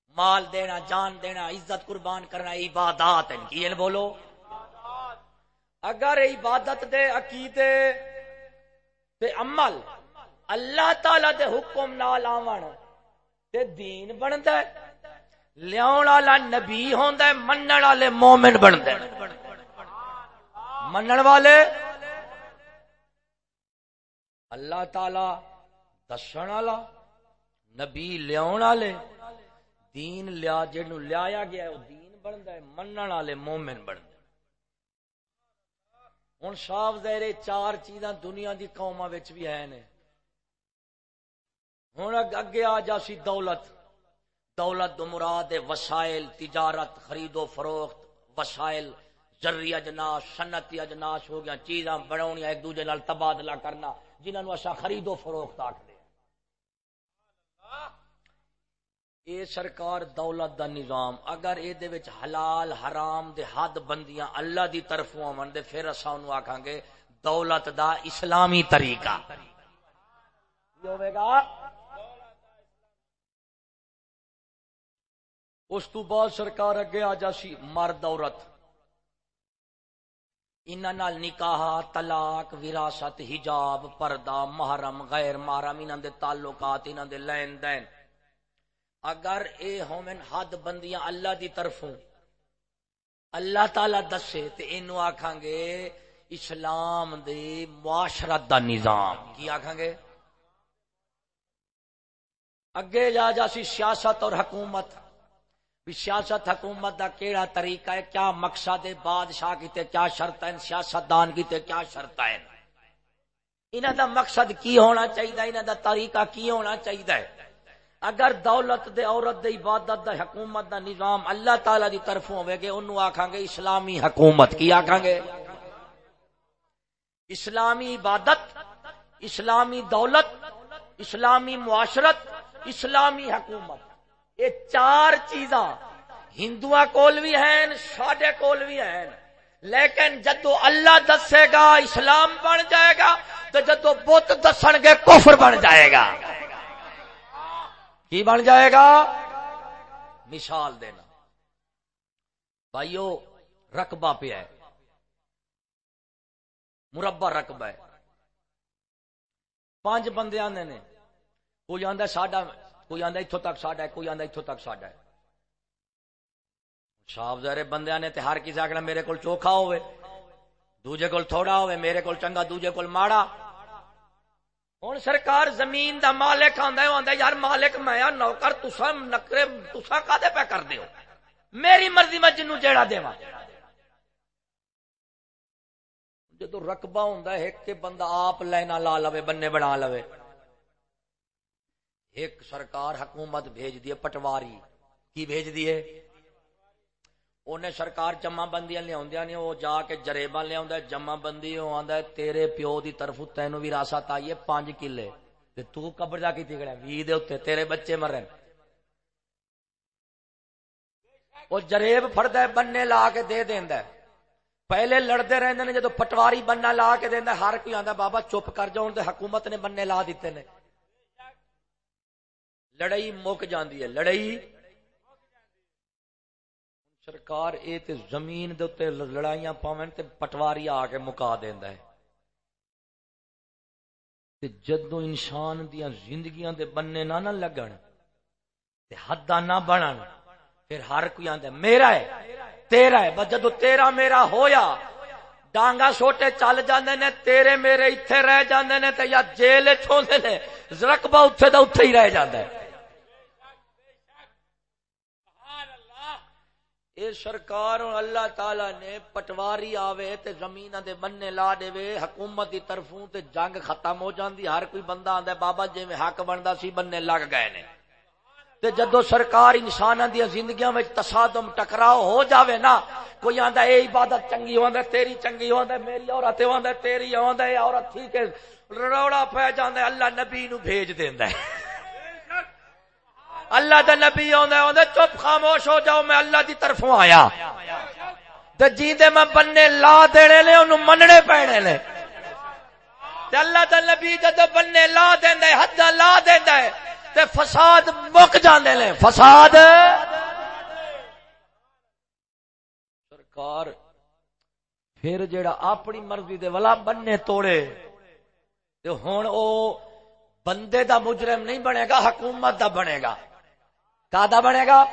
مال دینا، جان دینا، عزت، قربان کرنا عبادات ہیں۔ کی ہیں بولو؟ اگر عبادت دے، عقیدے تے عمل اللہ تعالی دے حکم نال آون تے دین بندا ہے۔ لیاون والا نبی ہوندا ہے، منن والے مومن بندا ہے منن والے اللہ تعالی دسن والا، نبی لیا دین لیا جن لیا گیا وہ دین بنتا ہے من والے مومن بنتا ہوں صاف ظاہر چار چیزاں دنیا دی قوما بھی ہے نے۔ ہوں اگے آ جاسی دولت۔ دولت دو مراد وسائل، تجارت، خرید و فروخت، وسائل۔ جری اجناس سنتی اجناس ہو گیا، چیزاں بنا ایک دوجے نال تبادلہ کرنا، جنہوں اصا خرید و فروخت آخر اے سرکار دولت دا نظام، اگر اے دے وچ حلال، حرام دے حد بندیاں اللہ دی طرف آن دے، پھر اصا ان آخان گے دولت دا اسلامی طریقہ۔ گا؟ اس تو بعد سرکار اگے آ جاسی مرد، عورت۔ انہاں نکاح، طلاق، وراثت، حجاب، پردہ، محرم، غیر محرم، انہاں دے تعلقات، انہاں دے لین دین۔ اگر اے ہومن حد بندیاں اللہ دی طرفوں، اللہ تعالی دسے تے اینو آکھاں گے، اسلام دے معاشرت دا نظام۔ کی آکھاں گے؟ اگے جا جا سی سیاست اور حکومت۔ سیاست حکومت دا کیڑا طریقہ ہے؟ کیا مقصد ہے؟ بادشاہ کیتے کیا شرط ہے؟ سیاست دان کیتے کیا شرط ہے؟ انہاں دا مقصد کی ہونا چاہیے انہاں دا طریقہ کی ہونا چاہیے اگر دولت دے، عورت دے، عبادت دا حکومت دا نظام اللہ تعالی دی طرف ہوے گے، انہوں آکھاں گے اسلامی حکومت کی آکھاں گے؟ اسلامی عبادت، اسلامی دولت، اسلامی معاشرت، اسلامی حکومت۔ یہ چار چیزاں ہندو کول بھی ہیں، ساڈے کول بھی ہیں۔ لیکن جدو اللہ دسے گا، اسلام بن جائے گا، تو جدو بت دسن گے، کفر بن جائے گا۔ کی بن جائے گا؟ مثال دینا۔ بھائیو، رقبہ پہ ہے۔ مربع رقبہ ہے۔ پانچ بندے آدھے نے۔ کوئی آدھا ساڈا کوئی آدھا اتوں تک ساڈا ہے، کوئی آدھا اتوں تک ساڈا ہے۔ صاف ظاہر بندے نے ہر کسی آخنا میرے کو چوکھا ہوئے دوجے کول تھوڑا ہوئے میرے کو چنگا، دوجے کول ماڑا۔ ہوں سرکار زمین دا مالک آدھا آدھا یار مالک میں نوکر تسا نکرے تسا کدے پہ کر دیو میری مرضی میں جنو جیڑا دے جدو رقبہ ہوں ایک کہ بندہ آپ لینا لا لو بننے بنا لو ایک سرکار حکومت بھیج دیے پٹواری۔ کی بھیج دیے انہیں سرکار جمع بندیاں لیا نے وہ جا کے جریبا لیا جمع بندی وہ آدھا تیرے پیو دی طرف تینو بھی راست آئی ہے پانچ کلے۔ تو قبضہ کی گڑا بھی دے اتنے تیرے بچے مرن۔ وہ جریب فرد ہے، بننے لا کے دے دینا پہلے لڑتے رہتے ہیں جدو پٹواری بننا لا کے دینا ہر کوئی آتا بابا چپ کر جاؤ حکومت نے بننے لا دیتے نے۔ لڑائی مک جاندی ہے، لڑائی۔ سرکار اے تے زمین دے تے لڑائیاں پاون تے پٹواری آ کے مکا دیندا ہے۔ تے جدو انسان دیاں زندگیاں دے بننے نہ نہ لگن، تے حداں نہ بنن، پھر ہر کوئی آندا میرا ہے، تیرا ہے۔ بس جدو تیرا میرا ہویا ڈانگا سوٹے چل جاندے نے، تیرے میرے ایتھے رہ جاندے نے، تے یا جیل چھوندے نے رقبہ اوتھے دا اوتھے ہی رہ جاندا ہے اے سرکار، اللہ تعالی نے پٹواری آوے تے زمین دے بننے لا دے وے حکومت دی طرفوں تے جنگ ختم ہو جاندی، ہر کوئی بندہ آندا ہے، بابا جے میں حق بندا سی، بننے لگ گئے نے۔ تے جدو سرکار انساناں دی زندگیاں وچ تصادم ٹکراؤ ہو جاوے نا، کوئی آندا اے عبادت چنگی ہوندا تیری چنگی ہوندا میری عورت ہوندا تیری ہوندا اے عورت ٹھیک ہے، روڑا پہ جاندا اللہ نبی نو بھیج دیندا ہے۔ اللہ دا نبی آدھے چپ خاموش ہو جاؤ، میں اللہ دی طرفوں آیا۔ جی میں بننے لا دینے نے انہوں مننے پینے نے اللہ دا نبی جد بننے لا دینا حد لا دینا ہے تے فساد مک جانے لے۔ فساد۔ سرکار پھر جیڑا اپنی مرضی دے والا بننے توڑے، تے ہون او بندے دا مجرم نہیں بنے گا، حکومت دا بنے گا۔ بنے گا؟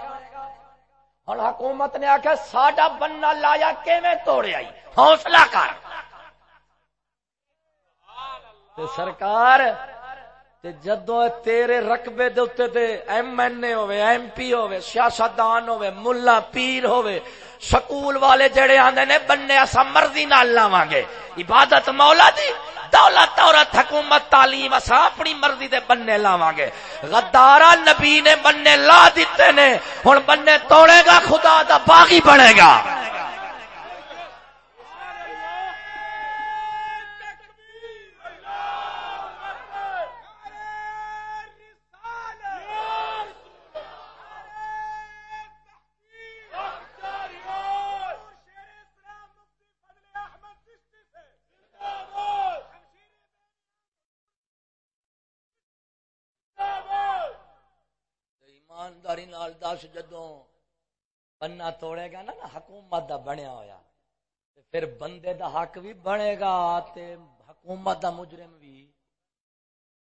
ہوں حکومت نے آخیا ساڈا بننا لایا توڑے توڑیا حوصلہ کر۔ سرکار جدو تیرے رقبے دے ایم این اے ہوے ایم پی ہوے سیاستدان ہوے ملا پیر ہوے سکول والے جڑے آندے نے، بننے اسا مرضی نال لاواں گے عبادت مولا دی، دولت، عورت، حکومت، تعلیم اسا اپنی مرضی دے بننے لاواں گے غدارا نبی نے بننے لا دیتے نے، ہن بننے توڑے گا، خدا دا باغی بنے گا۔ ایمانداری نال دس جدو بننا توڑے گا نا حکومت دا بنیا ہویا۔ پھر بندے دا حق بھی بنے گا، تے حکومت دا مجرم بھی۔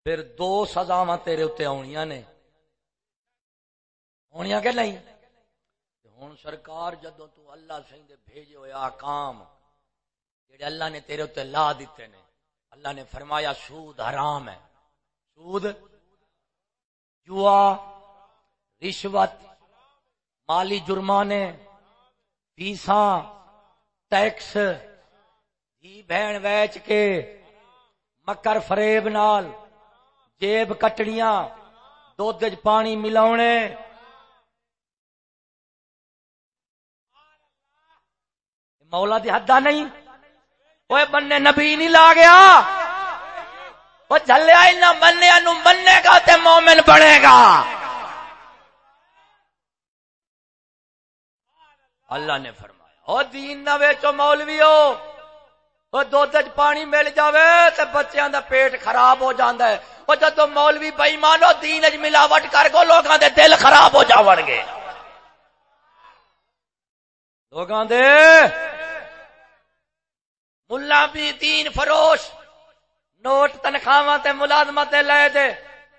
پھر دو سزاواں تیرے اتنے آنیا نے۔ آنیا کہ نہیں؟ ہوں سرکار جدو تو اللہ سی دے بھیجے ہوئے آکام، جڑے اللہ نے تیرے اتنے لا دیتے نے۔ اللہ نے فرمایا، سود حرام ہے۔ سود جوا رشوت، مالی جرمانے فیساں ٹیکس جی بہن ویچ کے مکر فریب نال جیب کٹڑیاں، دودھ پانی ملاونے۔ مولا دی حدہ نہیں۔ وہ بننے نبی نہیں لا گیا۔ وہ جلیا نہ بننے نو بننے گا تے مومن بنے گا اللہ نے فرمایا، او دین نہ ویچو مولوی ہو وہ دودھ پانی مل جاوے تے بچیاں دا پیٹ خراب ہو جاندا ہے. وہ جدو مولوی بئی مانو دین اج ملاوٹ کر گو لوگاں دے دل خراب ہو جاون گے۔ لوگاں دے ملا بھی دین فروش، نوٹ تنخواہ تے ملازمت لے دے۔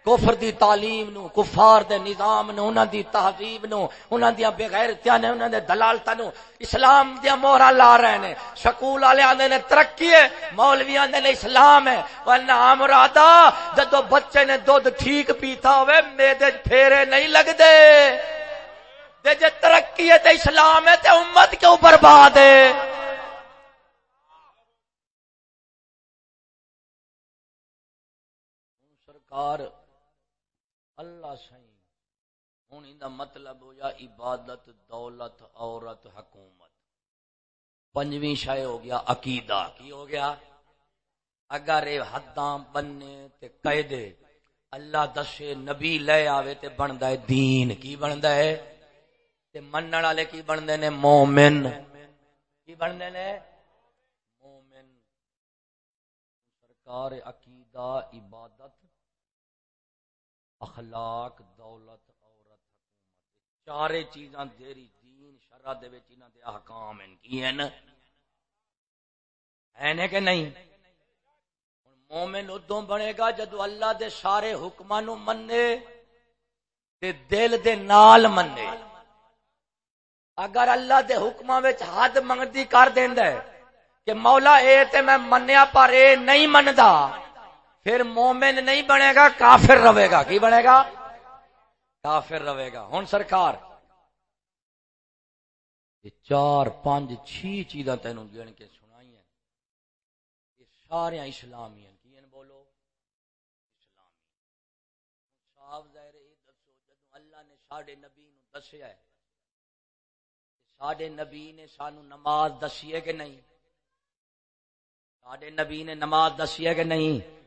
کفر دی تعلیم نو، کفار دے نظام نو، انہاں دی تہذیب نو، انہاں دی بے غیرتیاں نے انہاں دے دلالتاں نو۔ اسلام دی مہرا لا رہے نے۔ سکول والے آندے نے، ترقی ہے۔ مولوی آندے نے، اسلام ہے۔ ورنہ امرادا جدو بچے نے دودھ ٹھیک پیتا ہوئے، میدے پھیرے نہیں لگ دے دے جے ترقی ہے، تے اسلام ہے، تے امت کیوں برباد ہے؟ سرکار اللہ سائیں ہوں ان مطلب ہو یا عبادت، دولت، عورت، حکومت۔ پنجویں شے ہو گیا عقیدہ۔ کی ہو گیا؟ اگر یہ حداں بننے تے قیدے اللہ دسے نبی لے آوے تے بندا ہے دین۔ کی بندا ہے؟ تے منن والے کی بندے نے؟ مومن۔ کی بندے نے؟ مومن۔ سرکار عقیدہ، عبادت اخلاق، دولت، عورت، حکومت، چارے چیزاں دیری دین، شرع دے وچ انہاں دے احکام ہیں، کی ہیں ہیں کہ نہیں؟ مومن ادوں بنے گا جدو اللہ دے سارے حکماں نو مننے تے دل دے نال مننے اگر اللہ دے حکماں وچ حد منگدی کر دیندا ہے کہ مولا اے تے میں منیا پر اے نہیں مندا۔ پھر مومن نہیں بنے گا، کافر رہے گا۔ کی بنے گا؟ کافر رہے گا۔ ہوں سرکار، یہ چار پانچ چھ چیزاں تینوں گن کے سنائی ہیں۔ یہ سارے اسلامی ہیں۔ کی بولو؟ اسلامی صاف ظاہر یہ دسو جدو اللہ نے ساڈے نبی نو دسیا ہے، ساڈے نبی نے سانو نماز دسی ہے کہ نہیں؟ ساڈے نبی نے نماز دسی ہے کہ نہیں؟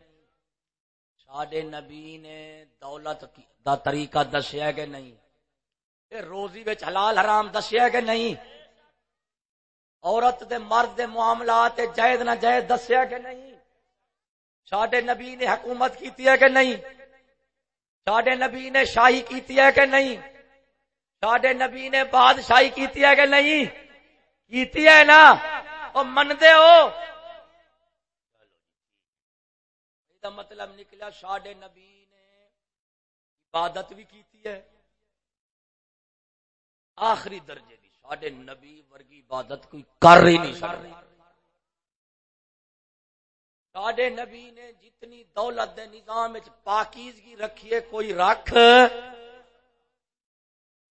سڈے نبی نے دولت دا طریقہ دسیا کہ نہیں؟ روزی بچ حلال حرام دسیا کہ نہیں؟ عورت دے مرد دے معاملات جائز نہ جائز دسیا کہ نہیں؟ سڈے نبی نے حکومت کیتی ہے کہ نہیں؟ سڈے نبی نے شاہی کیتی ہے کہ نہیں؟ سڈے نبی نے بادشاہی کیتی ہے کہ نہیں؟ کیتی ہے نا؟ وہ منتے ہو۔ دا مطلب نکلا ساڈے نبی نے۔ عبادت بھی کیتی ہے۔ آخری درجے دی ساڈے نبی ورگی عبادت کوئی کر ہی نہیں سکتا۔ ساڈے نبی نے جتنی دولت دے نظام پاکیزگی رکھی ہے، کوئی رکھ۔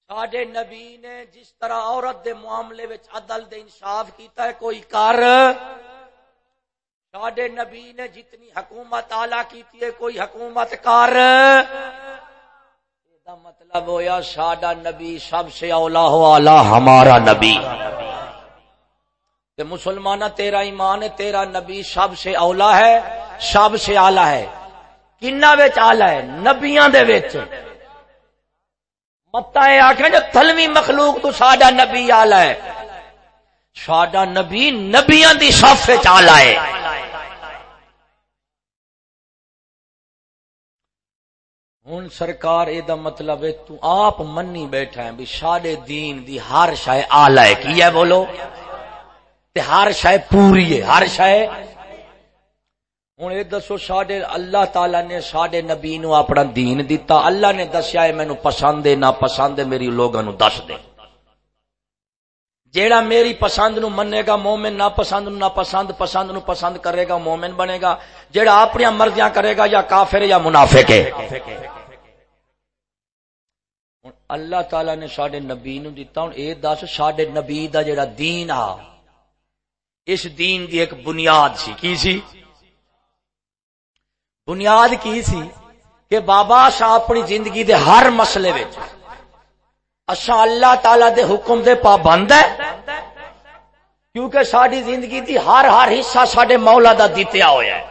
ساڈے نبی نے جس طرح عورت دے معاملے عدل دے انصاف کیتا ہے، کوئی کر۔ ساڈے نبی نے جتنی حکومت آلہ کی ہے کوئی حکومت کر مطلب ہویا ساڈا نبی سب سے اولا ہو آلہ ہمارا نبی۔ مسلمان تیرا ایمان ہے، تیرا نبی سب سے اولا ہے، سب سے آلہ ہے۔ کنا آلہ ہے؟ نبیاں دے ویچ متا آخر جو تھلوی مخلوق تو ساڈا نبی آلہ ہے۔ ساڈا نبی نبیاں دی صف آلہ ہے۔ ہوں سرکار یہ مطلب ہے تو آپ منی بیٹھا ہے بھی ساڈے دین دی ہر شاید آلہ ہے، کی ہے بولو؟ تے ہر شے پوری ہے، ہر شے۔ ہوں یہ دسو سڈے اللہ تعالی نے سڈے نبی نو اپنا دین دیتا اللہ نے دسیا ہے مینو پسند ہے نہ پسند ہے، میری لوگوں نو دس دے۔ جیڑا میری پسند نو منے گا، مومن نہ پسند نہ پسند پسند نو پسند کرے گا، مومن بنے گا۔ جیڑا اپنی مرضیاں کرے گا، یا کافر یا منافق ہے۔ اللہ تعالی نے سڈے نبی نو دیتا ہوں اے دس سڈے نبی دا جیڑا دین آ، اس دین دی ایک بنیاد سی۔ کی سی؟ بنیاد کی سی کہ بابا سا اپنی زندگی دے ہر مسئلے وچ اچھا اللہ تعالی دے حکم دے پابند ہے کیونکہ ساری زندگی دی ہر ہر حصہ سڈے مولا دا دتیا ہوا ہے۔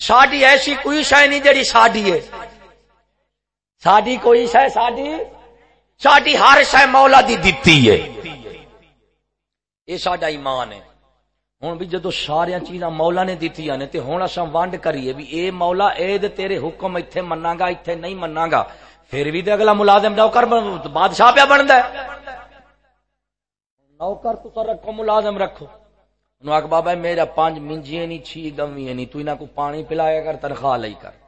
ساری ایسی کوئی شہ نہیں جڑی ساری ہے۔ ساری کوئی شہ ساری ساری ہر شہ مولا دی دتی ہے۔ یہ سڈا ایمان ہے۔ ہوں بھی جدو سارا چیزاں مولا نے دیتی نے تو ہوں اصا ونڈ کریے بھی اے مولا اے دے تیرے حکم اتنے منا گا اتنے نہیں منا گا۔ پھر بھی تو اگلا ملازم نوکر بادشاہ پیا بنتا نوکر تو رکھو، ملازم رکھو۔ آگ بابا، میرا پانچ منجیے نہیں چھی گمی نہیں تو کو پانی پلایا کر، تنخواہ لئی کر۔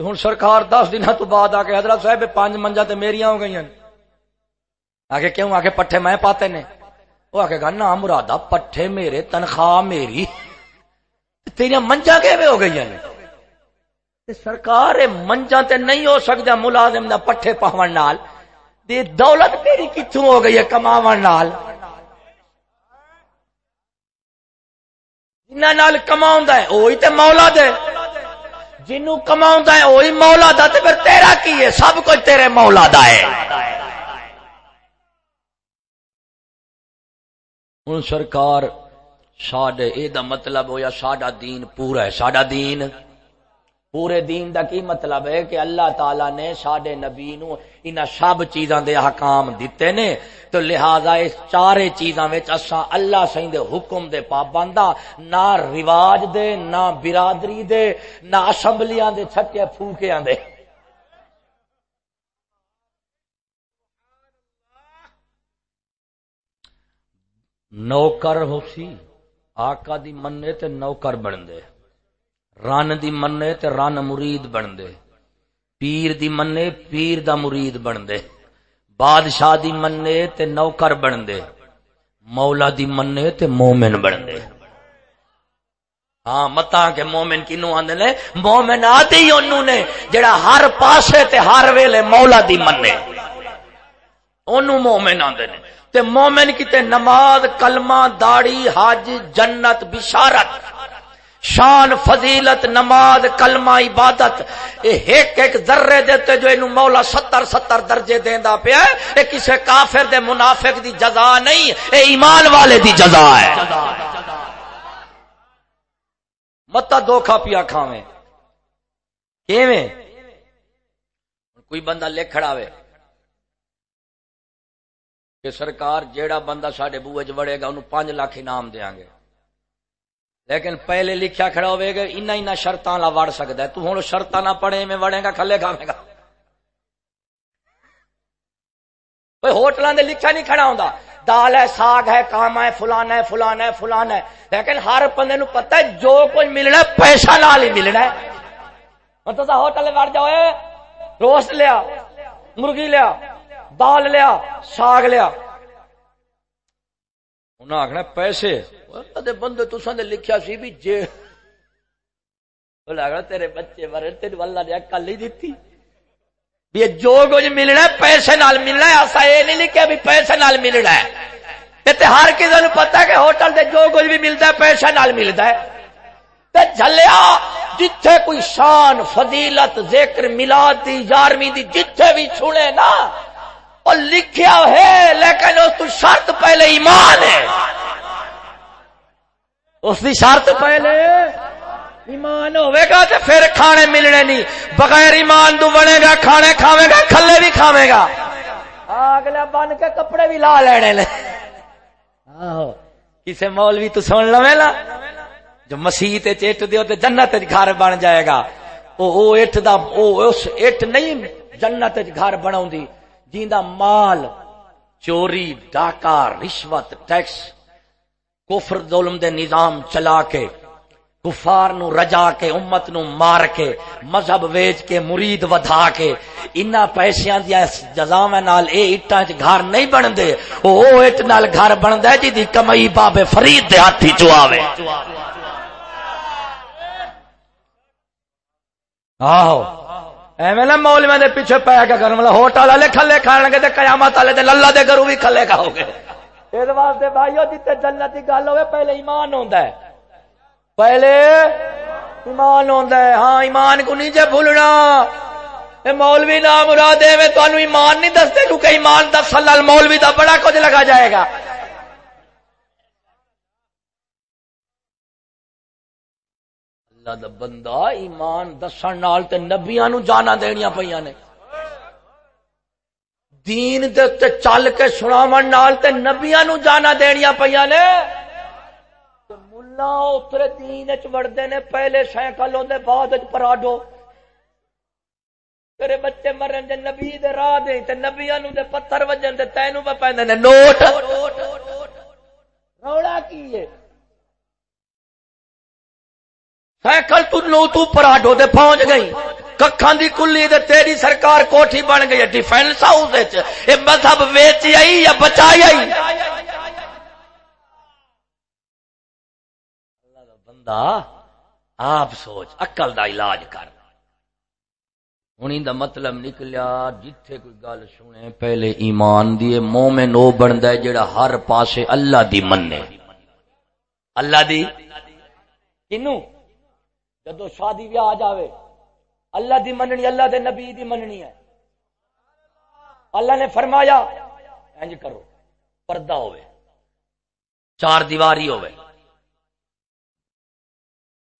ہوں سرکار دس دن تو بعد آ کے حضرت صاحب پانچ منجا تو میری ہو گئی آگے کیوں آگے پٹھے میں پاتے نے وہ آگے گا نا مرادا پٹھے میرے تنخواہ میری تیریا منجا کہ ہو گئی ہیں سرکار منجا تے نہیں ہو سکتا ملازم دا پٹھے پاون نال دے دولت میری کتوں ہو گئی ہے کماون نال جنہ نال کماؤں ہے وہی تے مولا دے جنوں کما ہے وہی مولا دا، تے پھر تیرا کی ہے؟ سب کچھ تیرے مولا دا ہے۔ ہوں سرکار ساڈے یہ مطلب ہویا ساڈا دین پورا ہے۔ ساڈا دین، پورے دین دا کی مطلب ہے کہ اللہ تعالی نے سڈے نبی نو ان سب چیزاں دے حکام دیتے نے تو لہذا اس چارے چیزاں وچ اساں اللہ سائیں دے حکم دے پابندا نہ رواج دے نہ برادری دے نہ اسمبلیاں دے چھٹے پھوکیاں دے نوکر ہو سی آقا دی مننے تے نوکر بن دے رن دی مننے تے رن مرید بن دے پیر دی مننے پیر دا مرید بن دے بادشاہ دی مننے تے نوکر بن دے مولا دی مننے تے مومن بن دے ہاں متا کہ مومن کنو آندے نے؟ مومن آتے ہی انہوں نے، جڑا ہر پاسے تے ہر ویلے مولا دی مننے۔ انہوں مومن آندے نے۔ تے مومن کی تے نماز، کلمہ داڑی حج، جنت، بشارت۔ شان، فضیلت، نماز، کلمہ، عبادت ایک ایک ذرے دیتے جو انہوں مولا ستر ستر درجے دیندا پیا اے کسے کافر دے منافق دی جزا نہیں، اے ایمان والے دی جزا ہے۔ متا دھوکھا پیا کھاویں۔ کیویں؟ کوئی بندہ لکھ کھڑا کہ سرکار جیڑا بندہ سڈے بوے چ وڑے گا انہوں پانچ لاکھ انعام دیا گے لیکن پہلے لکھیا کھڑا ہوئے گا انہ انہ شرطاں لا وڑ سکتا ہے۔ تو ہوں شرط نہ پڑے میں وڑے گا کھلے کھاوے گا۔ ہوٹلوں دے لکھا نہیں کھڑا ہوں دال ہے، ساگ ہے، کام ہے فلان ہے فلان ہے فلان ہے۔ لیکن ہر بندے نو پتہ ہے جو کچھ ملنا ہے، پیسہ نال ہی ملنا ہے۔ مطلب ہوٹل وڑ جاؤ روسٹ لیا، مرغی لیا، دال لیا، ساگ لیا۔ انہیں آخنا پیسے۔ بندے تسا نے لکھیا سی بھی جے۔ لگنا تیرے بچے مرے تیرے والا نے کل ہی دیتی۔ بھی جو کچھ ملنا ہے، پیسے نال ملنا ہے۔ ایسا یہ نہیں لکھا بھی پیسے نال ملنا ہے۔ ہر کسی نے پتا کہ ہوٹل دے جو کچھ بھی ملتا ہے، پیسے نال ملتا ہے۔ جلیا جتھے کوئی شان، فضیلت، ذکر ملاد دی یارویں دی جتھے بھی چھوڑے نا، اور لکھیا ہے، لیکن اس تو شرط پہلے ایمان ہے۔ اس کی شرط پہلے۔ ایمان ہوئے گا تو پھر کھانے ملنے نہیں۔ بغیر ایمان تو بنے گا، کھانے کھاوے گا، کھلے بھی کھاوے گا۔ اگلا بن کے کپڑے بھی لا لینے لے۔ کسے مولوی تو سن لو لا۔ جو مسیح چٹ دیو تے جنت گھر بن جائے گا۔ او اٹھ دا، او اس اٹھ نہیں، جنت گھر بناؤں جیندا مال، چوری، ڈاکہ، رشوت، ٹیکس۔ کفر ظلم دے نظام چلا کے، کفار نو رجا کے، امت نو مار کے، مذہب ویچ کے، مرید ودھا کے، انہاں پیسیاں دیا جزاویں نال اے اٹاں وچ گھر نہیں بندے او اٹ نال گھر بندا ہے جی دی کمائی بابے فرید دے ہاتھی چ آوے۔ آہو۔ ایویں نہ مولویاں دے پیچھے پے کے کرن والا مطلب ہوٹل والے کھلے کھان گے تے قیامت والے تے للہ دے گھروں بھی کھلے کھاؤ گے۔ اس واسطے بھائیو جتے جنت دی گل ہوے پہلے ایمان ہوندا ہے۔ پہلے ایمان ہوندا ہے۔ ہاں ایمان کو نہیں جے بھولنا۔ اے مولوی نہ مراد ہے تو ایمان نہیں دستے کیونکہ ایمان دس لال مولوی دا بڑا کچھ لگا جائے گا۔ اللہ دا بندہ ایمان دسن نال تے نبیاں نو جانا دینیاں پیاں نے۔ دین دے تے چل کے سناون نال تے نبیاں نو جانا دینیاں پیاں نے۔ ملا اترے دین وچ وڑدے نے پہلے سائیکل ہوندے بعد وچ پراڈو۔ تیرے بچے مرن دے نبی دے راہ دے تے نبیاں نو دے پتھر وجن تے تینوں پہ پیندے نے نوٹ۔ روڑا کی ہے؟ سائیکل تو نو تو پراڈو دے پہنچ گئی۔ ککھاں دی کلی دے تیری سرکار کوٹھی بن گئی ڈیفینس ہاؤس وچ اے مذہب ویچ آئی یا بچائی آئی؟ بندہ آپ سوچ، عقل دا علاج کر۔ ہوں دا مطلب نکلیا جتھے کوئی گل سنے، پہلے ایمان دیے مومن او بندا ہے جڑا ہر پاسے اللہ دی مننے۔ اللہ دی؟ کنو؟ جدو شادی بھی آ جاوے۔ اللہ دی مننی، اللہ دے نبی دی مننی ہے۔ اللہ نے فرمایا، انج کرو، پردہ ہوئے۔ چار دیواری ہوئے۔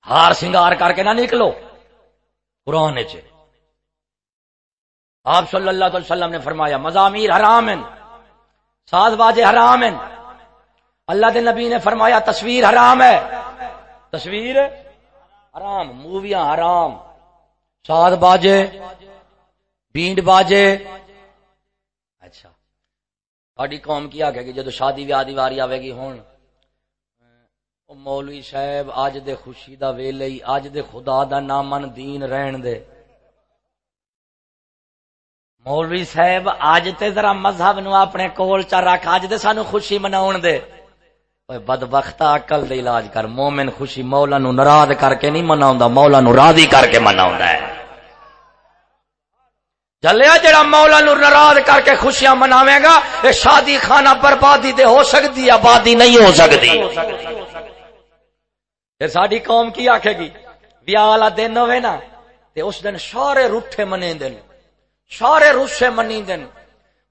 ہار سنگار کر کے نہ نکلو۔ قرآن چ آپ صلی اللہ علیہ وسلم نے فرمایا مزامیر حرام ساز باجے حرام ہیں۔ اللہ دے نبی نے فرمایا، تصویر حرام ہے۔ تصویر حرام، موویاں حرام۔ سات باجے، بینڈ باجے۔ اچھا۔ ساری قوم کی آگے گی جدو شادی ویاہ دی واری آئے گی ہوں مولوی صاحب اج دے خوشی دا ویلے اج دے خدا دا نامن دین رہن دے۔ مولوی صاحب اج تے ذرا مذہب نو اپنے کول چا رکھ اج دے سانو خوشی مناون دے۔ بد بخت اکل دے علاج کر مومن خوشی مولا نو ناراض کر کے نہیں منا مولا نو راضی کر کے منا چلیا جڑا مولا نو ناراض کر کے خوشیاں مناوے گا یہ شادی خانہ بربادی دے ہو سکتی آبادی نہیں ہو سکتی پھر ساری قوم کی آخے گی ویا والا دن ہوے نا تے اس دن سارے روٹے منے دن سارے روسے منی دن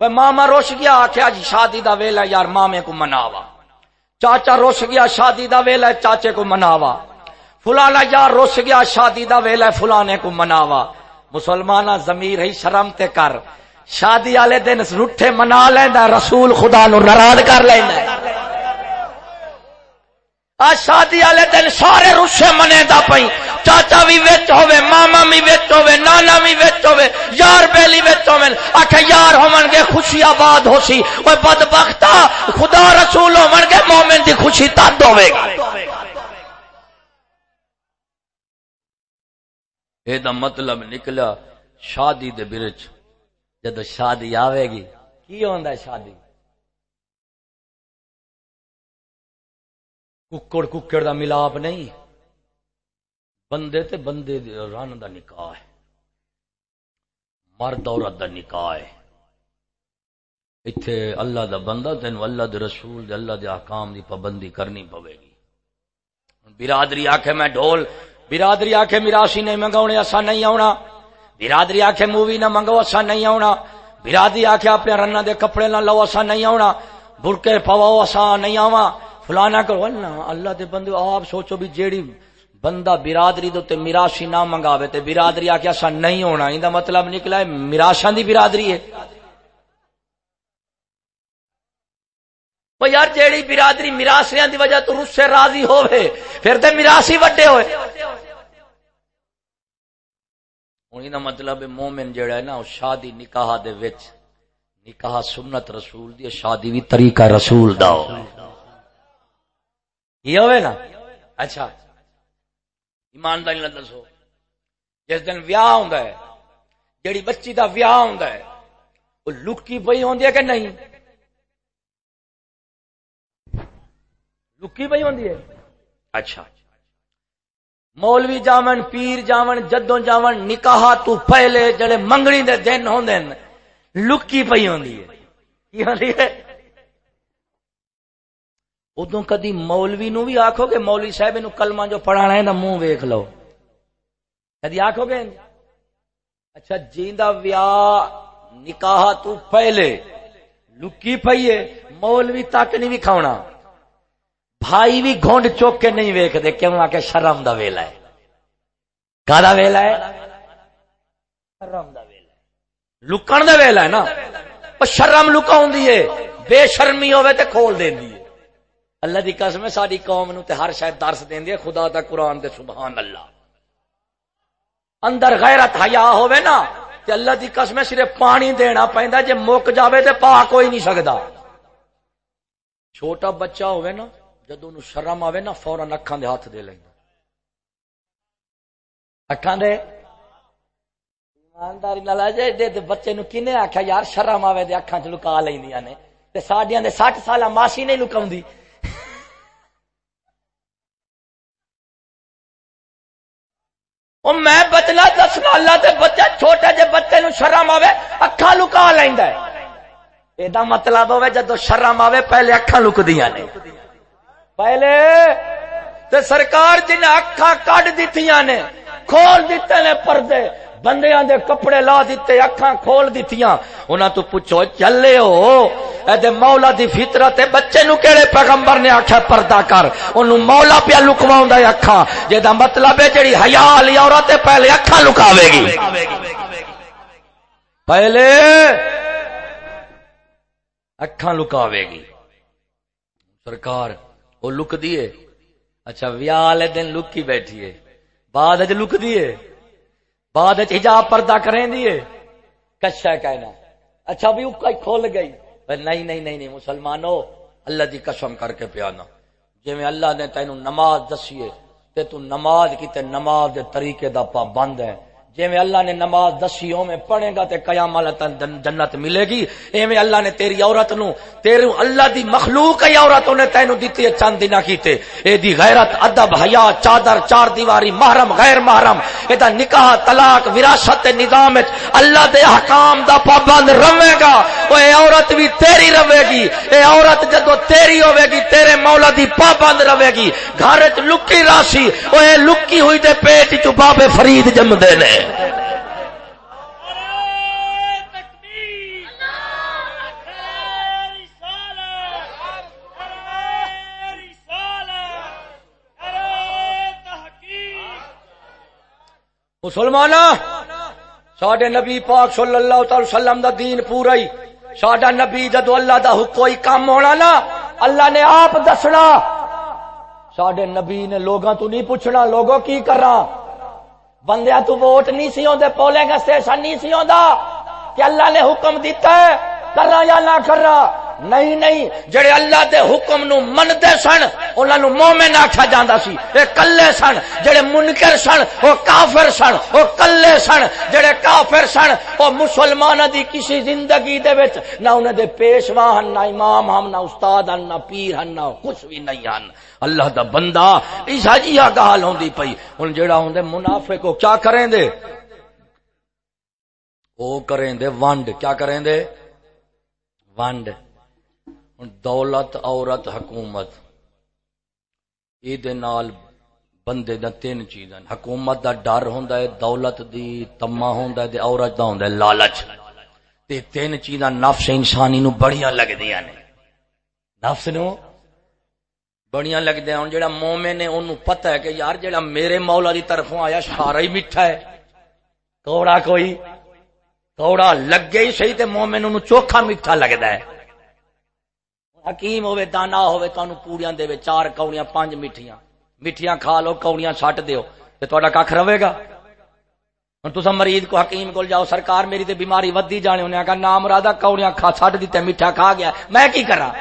ماما روش گیا آخیا جی شادی دا ویلا یار مامے کو مناوا چاچا روس گیا، شادی دا ویلا چاچے کو مناوا۔ فلانا یار روس گیا، شادی دا ویلا فلانے کو مناوا۔ مسلمان زمیر ہی شرم تے کر۔ شادی والے دن روٹے منا لیندا رسول خدا نو ناراض کر لینا۔ آ شادی والے دن سارے روسے منے دا پئی چاچا بھی وچ ہوے ماما بھی وچ ہوے نانا بھی وچ ہوے یار بیلی وچ ہوے آکھ یار ہون گے خوشی آباد ہوسی اوے بدبختا خدا رسول ہون گے مومن دی خوشی تد ہوے گا اے دا مطلب نکلا شادی دے برچ جد شادی آوے گی کی ہوندا ہے شادی ککڑ ککڑ دا ملاپ نہیں بندے تے بندے رن دا نکاح ہے، مرد عورت دا نکاح ہے۔ اتھے اللہ دا بندہ تین اللہ دے رسول دے اللہ دے احکام دی پابندی کرنی پوے گی۔ برادری آکھے میں ڈھول، برادری آکھے میراسی نہیں منگاؤنے ایسا نہیں آنا برادری آکھے مووی نہ منگو ایسا نہیں آنا برادری آکھے اپنے رن دے کپڑے نہ لو ایسا نہیں آنا برکے پواؤ ایسا نہیں آوا فلانا کرو اللہ دے بندے، آپ سوچو بھی جیڑی بندہ برادری دے میراشی نہ منگاوے تے برادری آ کے ایسا نہیں ہونا ان مطلب نکلا ہے میراشاں دی برادری ہے۔ وہ یار جیڑی برادری میراسیاں دی وجہ تو رس سے راضی ہوئے پھر تے میراسی وڈے ہوئے۔ ہوں مطلب مومن جڑا ہے نا شادی نکاح دے وچ، نکاح سنت رسول دی، شادی بھی طریقہ رسول دا۔ ہو یہ ہوئے نا؟ اچھا۔ ایمانداری نہ دسو۔ جس دن ویاہ ہوں جیڑی بچی دا ویاہ ہوں وہ لکی پی ہوں کہ نہیں؟ لکی پی ہوں اچھا۔ مولوی جاون، پیر جاون، جدوں جاون، نکاح تو پہلے جڑے منگنی دے دن ہوں لکی پی ہوں ادو کدی مولوی نو بھی آخو گے، مولوی صاحب نو کلمہ جو پڑھانا ہے نا، منہ ویخ لو۔ کدی آخو گے؟ اچھا جیندا ویا نکاح تو پہلے لکی پئیے مولوی تک نہیں بھی کھاونا بھائی بھی گونڈ چوک کے نہیں ویک دے کیوں؟ آ کے شرم دا ویلا ہے۔ کا ویلا ہے؟ شرم دا ویلا ہے۔ لکن دا ویلا ہے نا۔ شرم لکا ہوں بے شرمی ہوئے تے کھول دین دی اللہ دی قسم ہے، ساری قوم نو تے ہر شاید درس دین دی خدا دا قرآن دے، سبحان اللہ۔ اندر غیرت حیا ہوئے نا، تے اللہ دی قسم ہے، صرف پانی دینا پہندا جے مک جاوے تے پا کوئی نہیں سکدا۔ چھوٹا بچہ ہوئے نا جدو نو شرم آوے نا، فوراً اکھاں دے ہاتھ دے لینا اکھاں دے؟ ایمانداری نال اجے دے تے بچے نو کنے آکھیا، یار، شرم آوے دے اکھاں چ لکا لیندیاں نے۔ تے ساڈیاں دے 60 سالہ ماسی نہیں لکاوندی او میں بچنا دس اللہ دے بچے چھوٹے جے بچے نو شرم آوے اکھا لکا لیندا ہے اے مطلب ہوے جدو شرم آوے پہلے اکھا لکدیاں نے پہلے تے سرکار جن اکھا کڈ دتیاں نے کھول دیتے نے پردے بندیاں دے کپڑے لا دیتے، اکھاں کھول دتیاں انہاں تو پوچھو، چلے ہو؟ اے دے مولا دی فطرت بچے نو کیڑے پیغمبر نے آکھیا پردہ کر؟ اونوں مولا پیا لکواوندا ہے اکھاں۔ جے مطلب ہے جڑی حیا والی عورت پہلے اکھاں لکاوے گی۔ پہلے اکھاں لکاوے گی۔ سرکار وہ لک دیے اچھا ویا والے دن لکی بیٹھیے۔ بعد اج لک دیے بعد حجاب پردہ کریں دیے کشا کہنا اچھا بھی اکا کھول گئی۔ نہیں نہیں نہیں نہیں مسلمانوں اللہ دی قسم کر کے پیانا۔ جی میں اللہ نے تینو نماز دسیے تے تو نماز کی تے نماز دے طریقے دا پابند ہے۔ جی اللہ نے نماز دسی میں پڑھے گا تے قیام جنت ملے گی۔ ایویں اللہ نے تیری عورت نو تیرے اللہ دی مخلوق ای عورت نے تینو دتی ہے چند دن کیتے۔ اے دی غیرت، ادب، حیا، چادر، چار دیواری، محرم، غیر محرم۔ اے دا نکاح، طلاق، وراثت نظام وچ اللہ دے احکام دا پابند رہے گا۔ او اے عورت بھی تیری رہے گی۔ اے عورت جدو تیری ہوے گی، تیرے مولا دی پابند رہے گی۔ گھر وچ لکی راسی او اے لکی ہوئی دے پیٹ چ بابے فرید جم مسلمان سڈے نبی پاک صلی اللہ تعالی وسلم دا دین پورا ہی سڈا نبی جدو اللہ دا کوئی کام ہونا نا، اللہ نے آپ دسنا۔ سڈے نبی نے لوگاں تو نہیں پوچھنا، لوگوں کی کرا بندیا تو ووٹ نہیں سی آدھے پولنگ گا اسٹیشن نہیں سی آدھا کہ اللہ نے حکم دیتا ہے کرا یا نہ کرا نہیں نہیں، جڑے اللہ دے حکم نو مندے سن، انہاں نو مومن آکھا جاندا سی، اے کلے سن، جڑے منکر سن، او کافر سن، او کلے سن، جڑے کافر سن، او مسلماناں دی کسی زندگی دے وچ نہ انہاں دے پیشوا ہن، نہ امام ہم نہ استاد ہن، نہ پیر ہن، نہ کچھ بھی نہیں ہن۔ اللہ دا بندہ عیسیٰ جی گال ہوندی پئی۔ ہن جڑا ہوندے منافق کو کیا کریں دے؟ او کریں دے وانڈ کیا کریں دے؟ وانڈ دولت عورت حکومت یہ بندے دا تین چیزاں حکومت دا ڈر ہوندا ہے دولت دی تما ہوندا ہے تے عورت دا ہوندا ہے لالچ تے تین چیزاں نفس انسانی نو بڑیاں لگدیاں نے نفس نو بڑیاں لگدیاں ہن جڑا مومن ہے اونوں پتہ ہے کہ یار جڑا میرے مولا دی طرفوں آیا سارا ہی میٹھا ہے کوڑا کوئی کوڑا لگے ہی صحیح تے مومن اونوں چوکھا میٹھا لگدا ہے حکیم ہوے دانا ہوے تانوں پوڑیاں دے چار کوڑیاں پانچ میٹھیاں میٹھیاں کھا لو کوڑیاں سٹ دیو۔ تے تہاڈا ککھ رہے گا؟ ہن تساں مریض کو حکیم کول جاؤ، سرکار میری تے بیماری ودی جانے انہاں کہا نام رادا کوڑیاں کھا سٹ دتے میٹھا کھا گیا۔ میں کی کراں؟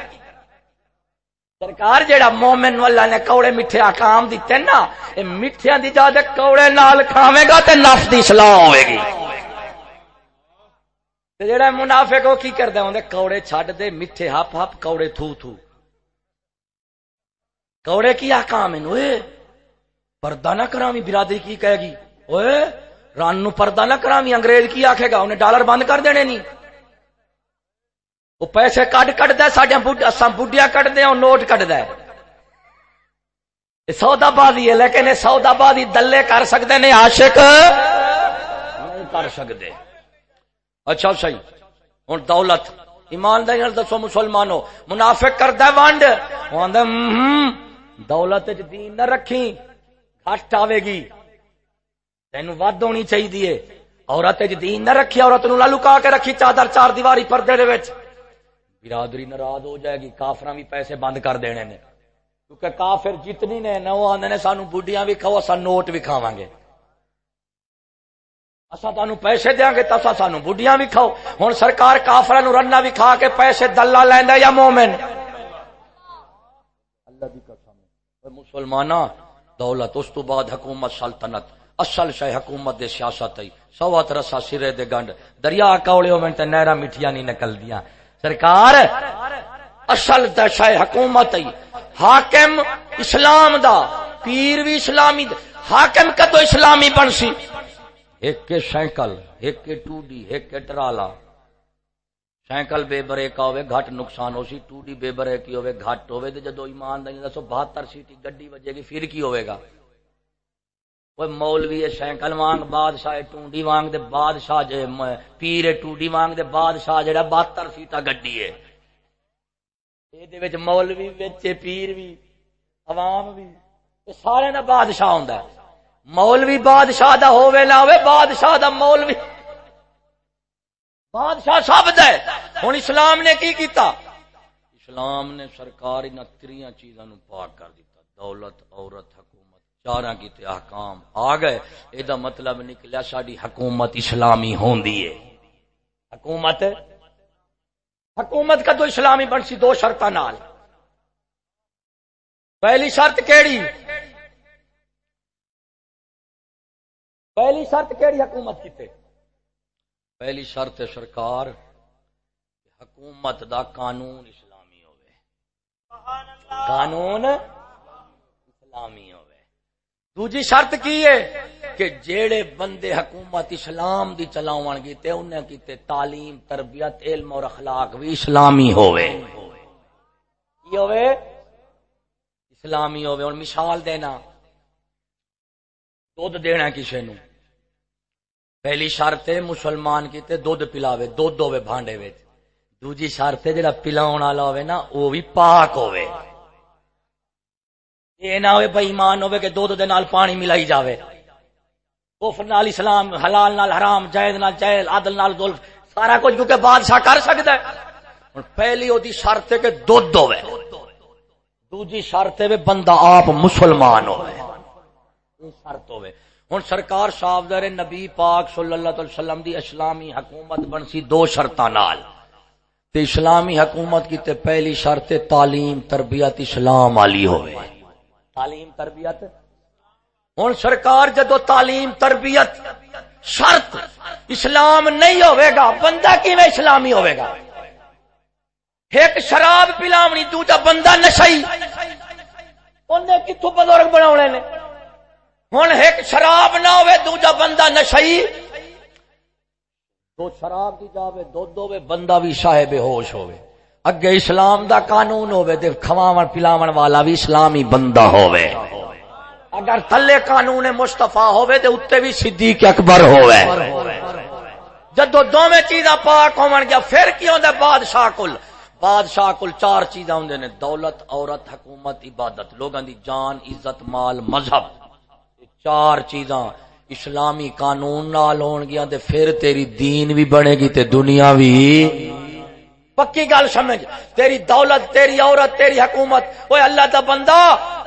سرکار جیڑا مومن والا نے کوڑے میٹھے آکام دیتے نا، اے میٹھیاں دی جادے کوڑے نال کھاوے گا تے نفس دی اصلاح ہوئے گی۔ جیڑا منافق ہو کی کردا ہوندے کوڑے چھڈ دے، میٹھے ہپ ہپ، کوڑے تھو تھو۔ کوڑے کی آکام ہیں؟ اوئے، پردہ نہ کراویں، برادری کی کہے گی؟ اوئے، ران نو پردہ نہ کراویں، انگریز کی آکھے گا؟ انہیں ڈالر بند کر دینے نہیں وہ پیسے کٹ کٹ دے سڈیا بڈیا کٹ دے نوٹ کٹ دے۔ سودا بازی ہے، لیکن سودا بازی دلے کر سکتے نے، عاشق۔ کر سکتے اچھا صحیح ہوں دولت، ایمانداری دسو مسلمانوں منافق کرتا ونڈ دولت دین نہ رکھی گھٹ آئے گی۔ تین ود ہونی چاہیے عورت دین نہ رکھی، عورت نو لکا کے رکھی، چادر چار دیواری پردے دے برادری ناراض ہو جائے گی کافر بھی پیسے بند کر دینے نے۔ کیونکہ کافر جتنی نے، نہ وہ آدھے سانو بڈیاں بھی کھاؤ اصا نوٹ بھی کھاوا گے۔ اصا تہن پیسے دیا گے تو سانو بڈیاں بھی کھاؤ۔ ہوں سرکار کافر نو رنا بھی کھا کے پیسے دلہ لینا یا مومن؟ اللہ بھی قسم مسلمان دولت، اس تو بعد حکومت سلطنت۔ اصل شہ حکومت دے سیاست سوت رسا سرے دے گنڈ۔ دریا کوڑے ہو نہرا میٹھیاں نہیں نکل دیا سرکار، اصل تے دشا حکومت حاکم اسلام دا، پیر بھی اسلامی دا۔ حاکم کا تو اسلامی بن سی؟ ایک کے سائیکل، ایک کے ٹوڈی، ایک کے ٹرالا سائیکل بے بریک ہوئے، گھٹ نقصان ہو سی ٹوڈی بے بریک ہوئے، گھٹ ہوئے جدو ایمان دیں دسو بہتر سیٹی گڈی وجے گی، پھر کی ہوئے گا؟ مولوی سائیکل وانگ، بادشاہ ٹونڈی وانگ دے بادشاہ جے پیر ٹونڈی وانگ دے بادشاہ جڑا بہتر سیٹا گڈی ہے۔ یہ مولوی وچ پیر بھی عوام بھی سارے دا بادشاہ ہوندا ہے۔ مولوی بادشاہ دا ہوے نہ ہوے بادشاہ دا مولوی۔ بادشاہ سب دے۔ ہن اسلام نے کی کیتا؟ اسلام نے سرکار ان تریاں چیزاں نو پاک کر دیتا دولت، عورت چارا کیتے احکام آ گئے۔ یہ مطلب نکلیا ساری حکومت اسلامی ہوندی ہے حکومت؟ حکومت کا تو اسلامی بن سی دو شرط نال۔ پہلی شرط کیڑی؟ پہلی شرط کیڑی حکومت کیتے پہلی شرط سرکار، حکومت دا قانون اسلامی ہوئے۔ قانون اسلامی ہو دوجی شرط کی ہے کہ جیڑے بندے حکومت اسلام دی چلاون گی تے انہیں کیتے تعلیم، تربیت، علم اور اخلاق بھی اسلامی ہوئے۔ کی ہوئے؟ اسلامی ہوئے۔ اور مثال دینا، دودھ دینا کسی نو پہلی شرط ہے مسلمان کیتے دودھ پلاوے، دودھ ہوئے بھانڈے وچ۔ دوجی شرط ہے جڑا پلاون والا ہوئے نا وہ بھی پاک ہوئے یہ نہ ہوئے بھائی ایمان ہوئے کہ دودھ دے نال پانی ملائی جاوے۔ کفر نال اسلام، حلال نال حرام، جائز نال جائز، عدل نال ظلم، سارا کچھ کیونکہ بادشاہ کر سکتا ہے۔ ہن پہلی ہوتی شرط ہے کہ دودھ ہوئے دوجی شرط ہے بندہ آپ مسلمان ہوئے شرط ہوئے ہوں سرکار صاحب در نبی پاک صلی اللہ علیہ وسلم دی اسلامی حکومت بنسی دو شرطاں نال۔ تے اسلامی حکومت کی تے پہلی شرط تعلیم، تربیت، اسلام والی ہوئے۔ تعلیم، تربیت؟ ہوں سرکار جدو تعلیم، تربیت شرط اسلام نہیں ہوئے گا، بندہ کی اسلامی ہوئے گا؟ ایک شراب پلاونی، دوجا بندہ نشائی۔ انہیں کتوں بزرگ بنا نے؟ ہوں ایک شراب نہ ہوئے دوجا بندہ نشائی دو شراب کی جاوے دو دو بندہ بھی شاہ بے ہوش ہوئے اگے اسلام دا قانون ہوے، تے کھواون پلاون والا بھی اسلامی بندہ ہوے۔ اگر تھلے قانون مصطفی ہوے، تے اوتے بھی صدیق اکبر ہوے۔ جدو دوویں چیزاں پاک ہون گیا، پھر کی ہوندا بادشاہ کل۔ بادشاہ کل چار چیزاں ہوندے نے، دولت، عورت، حکومت، عبادت۔ لوگاں دی جان، عزت، مال، مذہب۔ چار چیزاں اسلامی قانون نال ہون گیا تے پھر تیری دین بھی بنے گی تے دنیا بھی پکی گل سمجھ، تیری دولت، تیری عورت، تیری حکومت وہ اللہ دا بندہ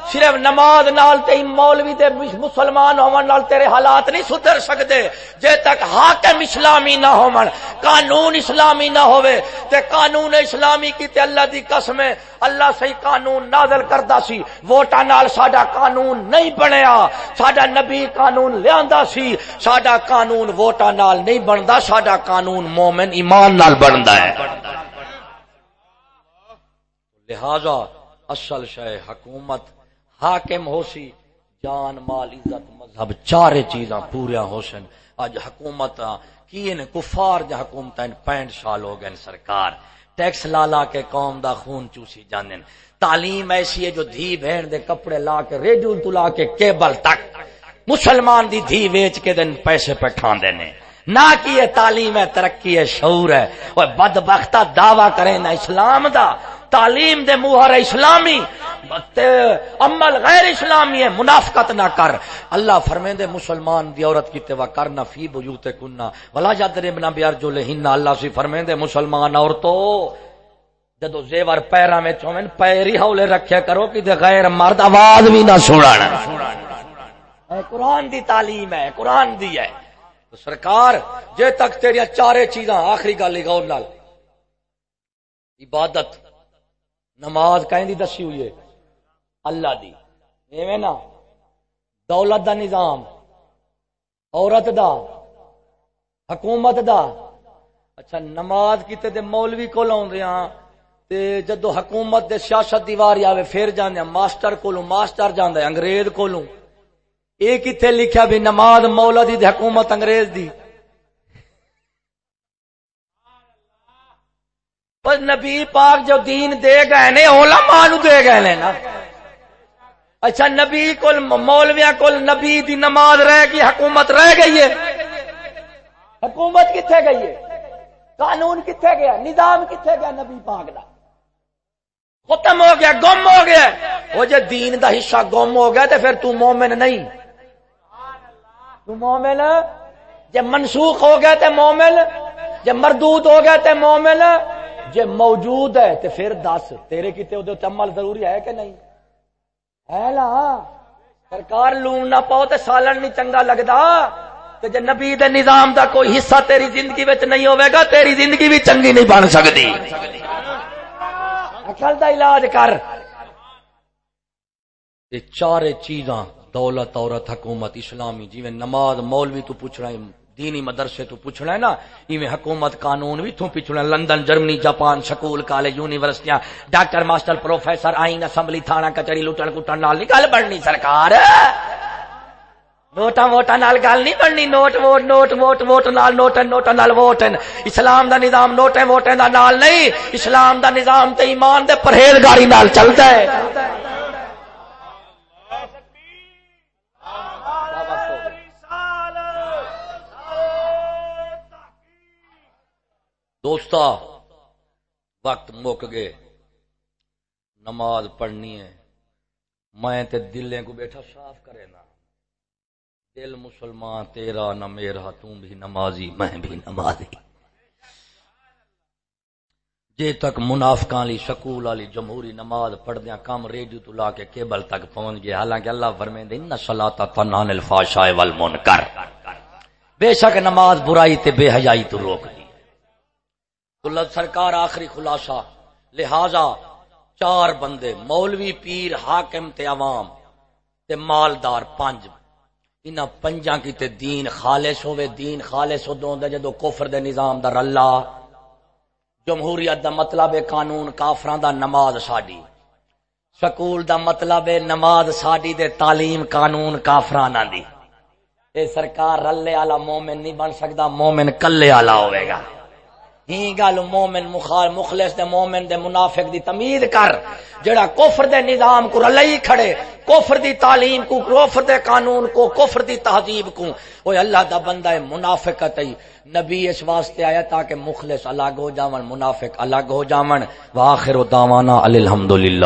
صرف نماز نال تے مولوی تے مسلمان ہون نال تیرے حالات نہیں سدھر سکدے۔ جے تک حاکم اسلامی نہ ہون قانون اسلامی نہ ہوئے تے قانون اسلامی کی تے اللہ دی قسم ہے، اللہ صحیح قانون نازل کردا سی۔ ووٹاں نال ساڈا قانون نہیں بنیا، ساڈا نبی قانون لیاندا سی۔ ساڈا قانون ووٹاں نال نہیں بندا، ساڈا قانون مومن ایمان نال بندا ہے۔ لہذا اصل شہ حکومت حاکم ہو سی، جان، مال، عزت، مذہب، چارے چیزاں پوریا ہو سن۔ اج حکومت کی کفار جا حکومت پینٹ سال ہو گئے سرکار۔ ٹیکس لا لا کے قوم دا خون چوسی جانے تعلیم ایسی ہے جو دھی بہن دے کپڑے لا کے، ریڈیو تو لا کے کیبل تک۔ مسلمان دی دھی ویچ کے دن پیسے پہ کھان دینے نہ کی یہ تعلیم ہے، ترقی ہے، شعور ہے۔ وہ بد بختہ دعویٰ کریں نہ اسلام دا۔ تعلیم دے موہر اسلامی عمل غیر اسلامی ہے، منافقت نہ کر۔ اللہ فرمے دے مسلمان دی عورت کی توا کرنا، فی بیوت کننا ولا جادر بنا بیار جو لہن۔ اللہ سی فرمے دے مسلمان عورتوں جدو زیور پیرا میں چومن پیری ہولے رکھیا کرو کہ دے غیر مرد آواز بھی نہ سنانا۔ قرآن دی تعلیم ہے، قرآن دی ہے۔ تو سرکار، جے تک تیری چارے چیزاں، آخری گل غور نال۔ عبادت۔ نماز کہیں دی دسی ہوئی ہے؟ اللہ دی۔ ایویں نا دولت دا نظام عورت دا حکومت دا۔ اچھا نماز کیتے دے مولوی کو لاؤں ہاں، تے جدو حکومت دے سیاست دیواری آوے پھر جانے ہاں، ماسٹر کو لوں ماسٹر جاندے ہاں، انگریز کو لوں یہ کتنے لکھا بھی نماز مولا دی, دی حکومت انگریز دی۔ پر نبی پاک جو دین دے گئے نے علماء نو دے گئے نے نا اچھا نبی کل مولویا کل نبی دی نماز رہ گئی حکومت رہ گئی ہے حکومت کتنے گئی ہے قانون کتنے گیا نظام کتنے گیا نبی پاک دا ختم ہو گیا گم ہو گیا وہ جے دین دا حصہ گم ہو گیا تو پھر تو مومن نہیں تو مومن جے منسوخ ہو گیا تو مومن جے مردود ہو گیا تو مومن جے موجود ہے تو پھر دس، تیرے کتے وہ عمل ضروری ہے کہ نہیں؟ ہے نا سرکار لون نہ پاؤ تو سالن نہیں چنگا لگتا جے نبی دے نظام دا کوئی حصہ تیری زندگی وچ نہیں ہوے گا، تیری زندگی بھی چنگی نہیں بن سکتی اکل دا علاج کر۔ یہ چار چیزاں دولت، عورت، حکومت، اسلامی جی میں نماز مولوی تو پوچھنا ہے۔ دینی مدرسے تو پوچھنا ہے نا، ایویں حکومت قانون بھی تو پوچھنا London, Germany, Japan, school, college, یونیورسٹیاں۔ ڈاکٹر، ماسٹر، پروفیسر، آئین، اسمبلی، تھانہ، کچہری لٹن کٹن، نال نہیں گل بڑھنی سرکار۔ نوٹا ووٹا نال گل نہیں بننی note vote note vote vote نال نوٹ نوٹ نال ووٹ اسلام دا نظام نوٹے ووٹے دا نال نہیں، اسلام دا نظام تے ایمان دے پرہیزگاری نال چلتا ہے۔ دوستا وقت مک گئے۔ نماز پڑھنی ہے۔ میں تے دلیں کو بیٹھا صاف کرے نا۔ دل مسلمان، تیرا نہ میرا تم بھی نمازی، میں بھی نمازی۔ جے تک منافقان لی سکول والی جمہوری نماز پڑھدیاں کام ریڈیو تو لا کے کیبل تک پہنچ گیا حالانکہ اللہ فرمیندے ان صلاۃ تنان الفحشاء والمنکر بے شک نماز برائی تے بے حیائی تو روک دی۔ سرکار آخری خلاصہ، لہذا چار بندے، مولوی پیر، حاکم تے عوام تے مالدار پانچ ان پنجا کی تے دین خالص ہوئے دین خالص ہو دے جدو کفر دے نظام دا رلا۔ جمہوریت دا مطلب قانون کافران دا نماز ساڈی۔ سکول دا مطلب نماز ساڈی دے تعلیم قانون کافران دی۔ اے سرکار رلے والا مومن نہیں بن سکتا مومن کلے والا ہوئے گا۔ ہی گل مومن مخال مخلص دے مومن دے منافق دی تمید کر، جڑا کفر دے نظام کو رلئی کھڑے، کفر دی تعلیم کو، کفر دے قانون کو، کفر دی تہذیب کو۔ اوے اللہ دا بندہ ہے منافقت ہے نبی اس واسطے آیا تاکہ مخلص الگ ہو جاون، منافق الگ ہو جاون۔ واخر دعوانا الحمدللہ۔